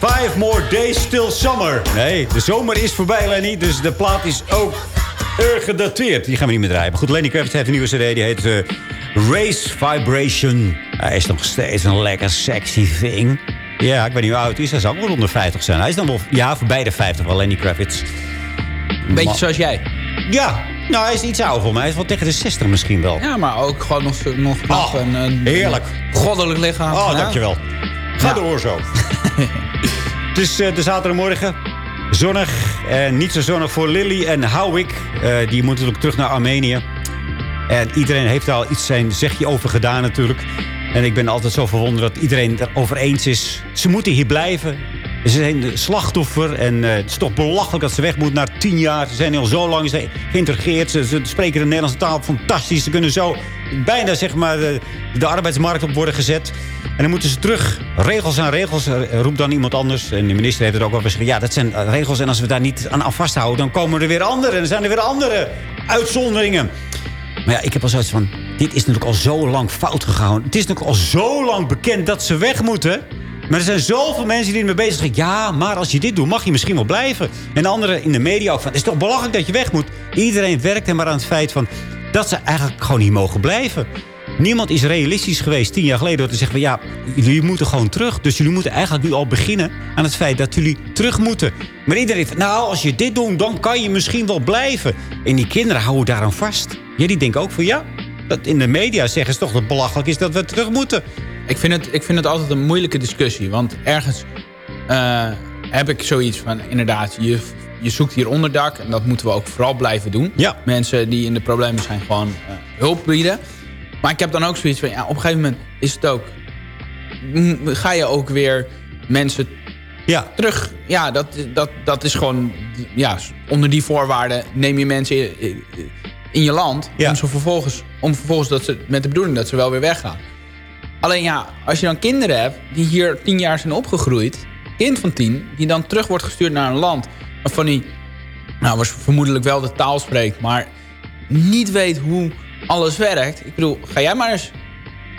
Five more days till summer. Nee, de zomer is voorbij, Lenny. Dus de plaat is ook erg gedateerd. Die gaan we niet meer draaien. Maar goed, Lenny Kravitz heeft een nieuwe cd. Die heet eh, Race Vibration. Hij is nog steeds een lekker sexy thing. Ja, ik weet niet hoe oud hij is. Hij zou ook wel onder 50 zijn. Hij is dan wel, ja, voorbij de 50 wel, Lenny Kravitz. Beetje zoals jij. Ja, nou, hij is iets ouder voor mij. Hij is wel tegen de 60 misschien wel. Ja, maar ook gewoon nog, nog en een heerlijk. goddelijk lichaam. Oh, Ja. dankjewel. Ga door zo. Het is eh, de zaterdagmorgen. Zonnig. En niet zo zonnig voor Lily en Howick. Eh, die moeten natuurlijk terug naar Armenië. En iedereen heeft daar al iets zijn zegje over gedaan natuurlijk. En ik ben altijd zo verwonderd dat iedereen het erover eens is. Ze moeten hier blijven. Ze zijn slachtoffer. En eh, het is toch belachelijk dat ze weg moeten na tien jaar. Ze zijn al zo lang ze geïntegreerd. Ze, spreken de Nederlandse taal fantastisch. Ze kunnen zo bijna zeg maar, de, de arbeidsmarkt op worden gezet. En dan moeten ze terug. Regels aan regels, eh, roept dan iemand anders. En de minister heeft het ook al gezegd. Ja, dat zijn eh, regels. En als we daar niet aan af vasthouden... dan komen er weer andere. En zijn er weer andere uitzonderingen. Maar ja, ik heb al zoiets van... Dit is natuurlijk al zo lang fout gegaan. Het is natuurlijk al zo lang bekend dat ze weg moeten. Maar er zijn zoveel mensen die ermee bezig zijn. Ja, maar als je dit doet, mag je misschien wel blijven. En anderen in de media ook van... het is toch belachelijk dat je weg moet. Iedereen werkt er maar aan het feit van... dat ze eigenlijk gewoon niet mogen blijven. Niemand is realistisch geweest tien jaar geleden... door te zeggen, ja, jullie moeten gewoon terug. Dus jullie moeten eigenlijk nu al beginnen aan het feit dat jullie terug moeten. Maar iedereen van, nou, als je dit doet, dan kan je misschien wel blijven. En die kinderen houden daaraan vast. Ja, die denken ook van, ja, dat in de media zeggen ze toch dat het belachelijk is dat we terug moeten. Ik vind, het, ik vind het altijd een moeilijke discussie. Want ergens eh, heb ik zoiets van... inderdaad, je, je zoekt hier onderdak. En dat moeten we ook vooral blijven doen. Ja. Mensen die in de problemen zijn gewoon eh, hulp bieden. Maar ik heb dan ook zoiets van... Ja, op een gegeven moment is het ook... Ga je ook weer mensen ja. terug... Ja, dat, dat, dat is gewoon... Ja, onder die voorwaarden neem je mensen in, in je land... Om, ze vervolgens, om vervolgens dat ze, met de bedoeling dat ze wel weer weggaan. Alleen ja, als je dan kinderen hebt die hier tien jaar zijn opgegroeid... kind van tien, die dan terug wordt gestuurd naar een land... waarvan hij nou, was vermoedelijk wel de taal spreekt... maar niet weet hoe alles werkt. Ik bedoel, ga jij maar eens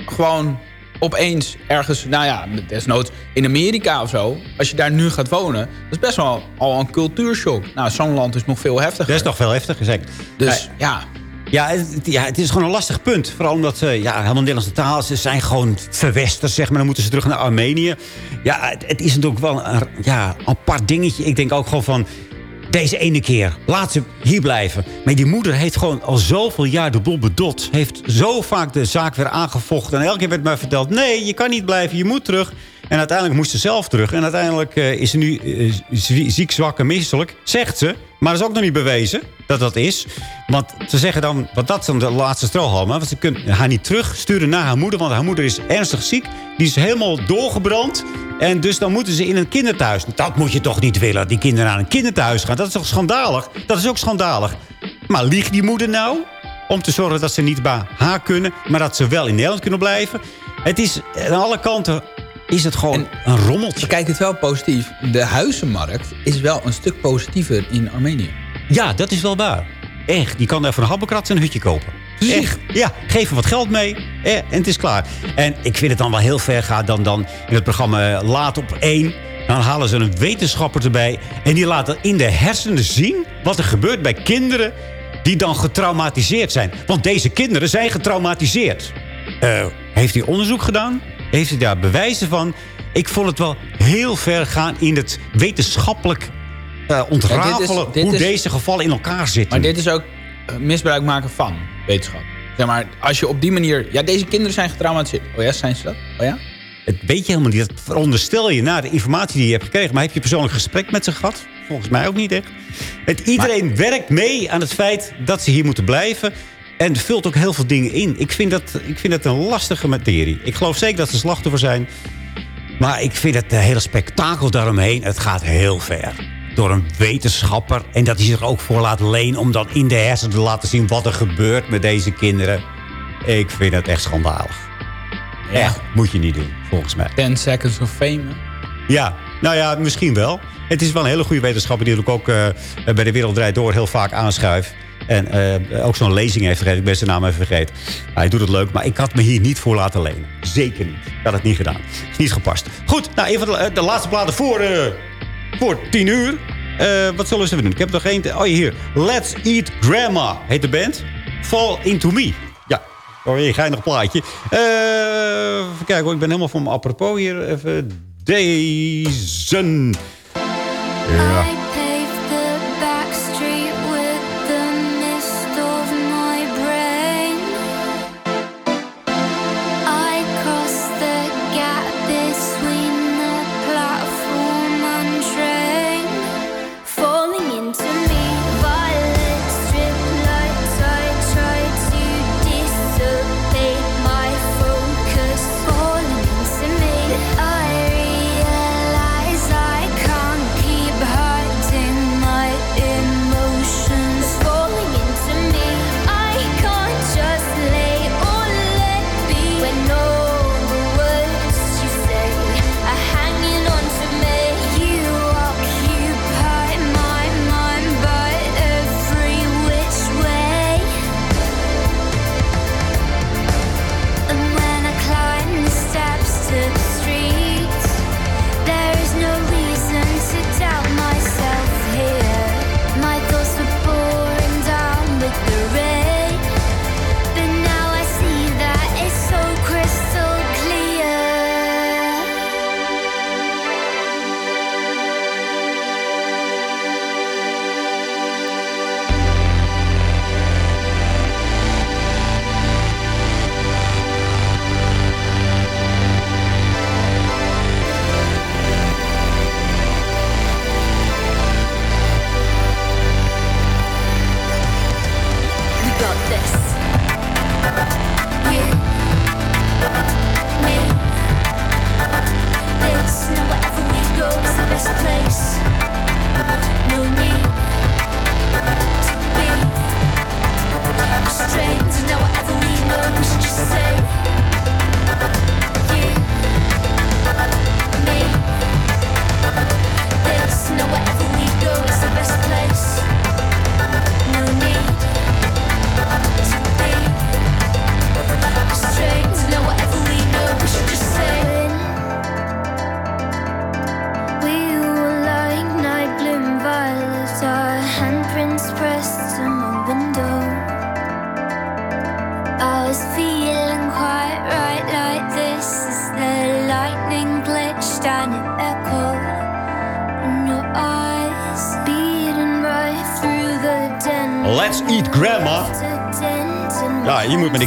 gewoon opeens ergens... nou ja, desnoods in Amerika of zo... als je daar nu gaat wonen... dat is best wel al een cultuurshock. Nou, zo'n land is nog veel heftiger. Dat is nog veel heftiger, zeker. Dus ja... Ja het, ja, het is gewoon een lastig punt. Vooral omdat ze ja, helemaal Nederlandse taal... ze zijn gewoon verwesterd, zeg maar. Dan moeten ze terug naar Armenië. Ja, het, is natuurlijk wel een ja, apart dingetje. Ik denk ook gewoon van... Deze ene keer, laat ze hier blijven. Maar die moeder heeft gewoon al zoveel jaar de boel bedot. Heeft zo vaak de zaak weer aangevochten. En elke keer werd mij verteld... nee, je kan niet blijven, je moet terug. En uiteindelijk moest ze zelf terug. En uiteindelijk uh, is ze nu uh, ziek, zwak en misselijk. Zegt ze. Maar dat is ook nog niet bewezen dat dat is. Want ze zeggen dan, wat dat is dan de laatste strohalm. Want ze kunnen haar niet terugsturen naar haar moeder. Want haar moeder is ernstig ziek. Die is helemaal doorgebrand. En dus dan moeten ze in een kinderthuis. Dat moet je toch niet willen, die kinderen naar een kinderthuis gaan. Dat is toch schandalig? Dat is ook schandalig. Maar liegt die moeder nou? Om te zorgen dat ze niet bij haar kunnen. Maar dat ze wel in Nederland kunnen blijven. Het is aan alle kanten is het gewoon een rommeltje. Kijk het wel positief. De huizenmarkt is wel een stuk positiever in Armenië. Ja, dat is wel waar. Echt, die kan daar voor een habbekrat een hutje kopen. Echt. Ja, geef hem wat geld mee eh, en het is klaar. En ik vind het dan wel heel ver gaan dan, dan in het programma Laat op één. Dan halen ze een wetenschapper erbij. En die laat in de hersenen zien wat er gebeurt bij kinderen die dan getraumatiseerd zijn. Want deze kinderen zijn getraumatiseerd. Uh, heeft hij onderzoek gedaan? Heeft hij daar bewijzen van? Ik vond het wel heel ver gaan in het wetenschappelijk uh, ontrafelen... Ja, dit is, dit hoe is, deze gevallen in elkaar zitten. Maar dit is ook misbruik maken van wetenschap. Zeg maar, als je op die manier... Ja, deze kinderen zijn getraumatiseerd. Oh ja, zijn ze dat? Oh ja? Het weet je helemaal niet. Dat veronderstel je na de informatie die je hebt gekregen. Maar heb je persoonlijk gesprek met ze gehad? Volgens mij ook niet echt. Het, iedereen maar, werkt mee aan het feit dat ze hier moeten blijven. En vult ook heel veel dingen in. Ik vind, dat, ik vind dat een lastige materie. Ik geloof zeker dat ze slachtoffer zijn. Maar ik vind het hele spektakel daaromheen... het gaat heel ver. Door een wetenschapper. En dat hij zich ook voor laat lenen... om dan in de hersenen te laten zien wat er gebeurt met deze kinderen. Ik vind het echt schandalig. Ja. Echt, moet je niet doen, volgens mij. 10 seconds of fame. Ja, nou ja, misschien wel. Het is wel een hele goede wetenschapper... die ook uh, bij de Wereldrijd Door heel vaak aanschuift. En uh, ook zo'n lezing heeft gegeven. Ik ben zijn naam even vergeten. Hij doet het leuk, maar ik had me hier niet voor laten lenen. Zeker niet. Ik had het niet gedaan. Is niet gepast. Goed, nou, even de, de laatste platen voor, uh, voor tien uur. Uh, wat zullen ze doen? Ik heb nog één... Oh, hier. Let's Eat Grandma heet de band. Fall Into Me. Ja, oh, een geinig plaatje. even kijken, ik ben helemaal van mijn apropos hier. Even deze... Ja.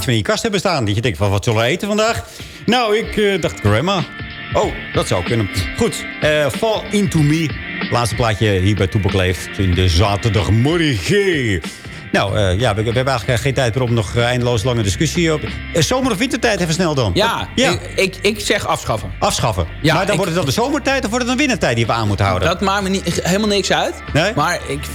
In je kast hebben staan. Dat je denkt, van, wat zullen we eten vandaag? Nou, ik eh, dacht grandma. Oh, dat zou kunnen. Goed, eh, Fall Into Me. Laatste plaatje hier bij Toepak Leeft in de zaterdagmorgen. Nou, eh, ja, we, we hebben eigenlijk geen tijd meer om nog eindeloos lange discussie op. Zomer- of wintertijd even snel dan. Ja, ja. Ik, ik, ik zeg afschaffen. Afschaffen. Ja, maar dan ik- wordt het dan de zomertijd of wordt het dan wintertijd die we aan moeten houden? Dat maakt me niet, helemaal niks uit. Nee? Maar ik,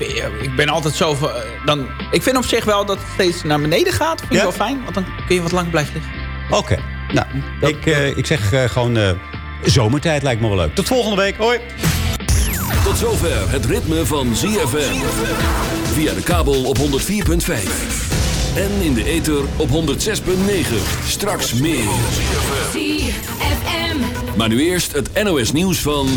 ik ben altijd zo... van, Dan, ik vind op zich wel dat het steeds naar beneden gaat. Vind ik wel fijn. Want dan kun je wat lang blijven liggen. Oké. Nou, ik, eh, ik zeg eh, gewoon eh, zomertijd lijkt me wel leuk. Tot volgende week. Hoi. Tot zover het ritme van ZFM. Via de kabel op 104.5. En in de ether op 106.9. Straks meer. ZFM. Maar nu eerst het NOS nieuws van...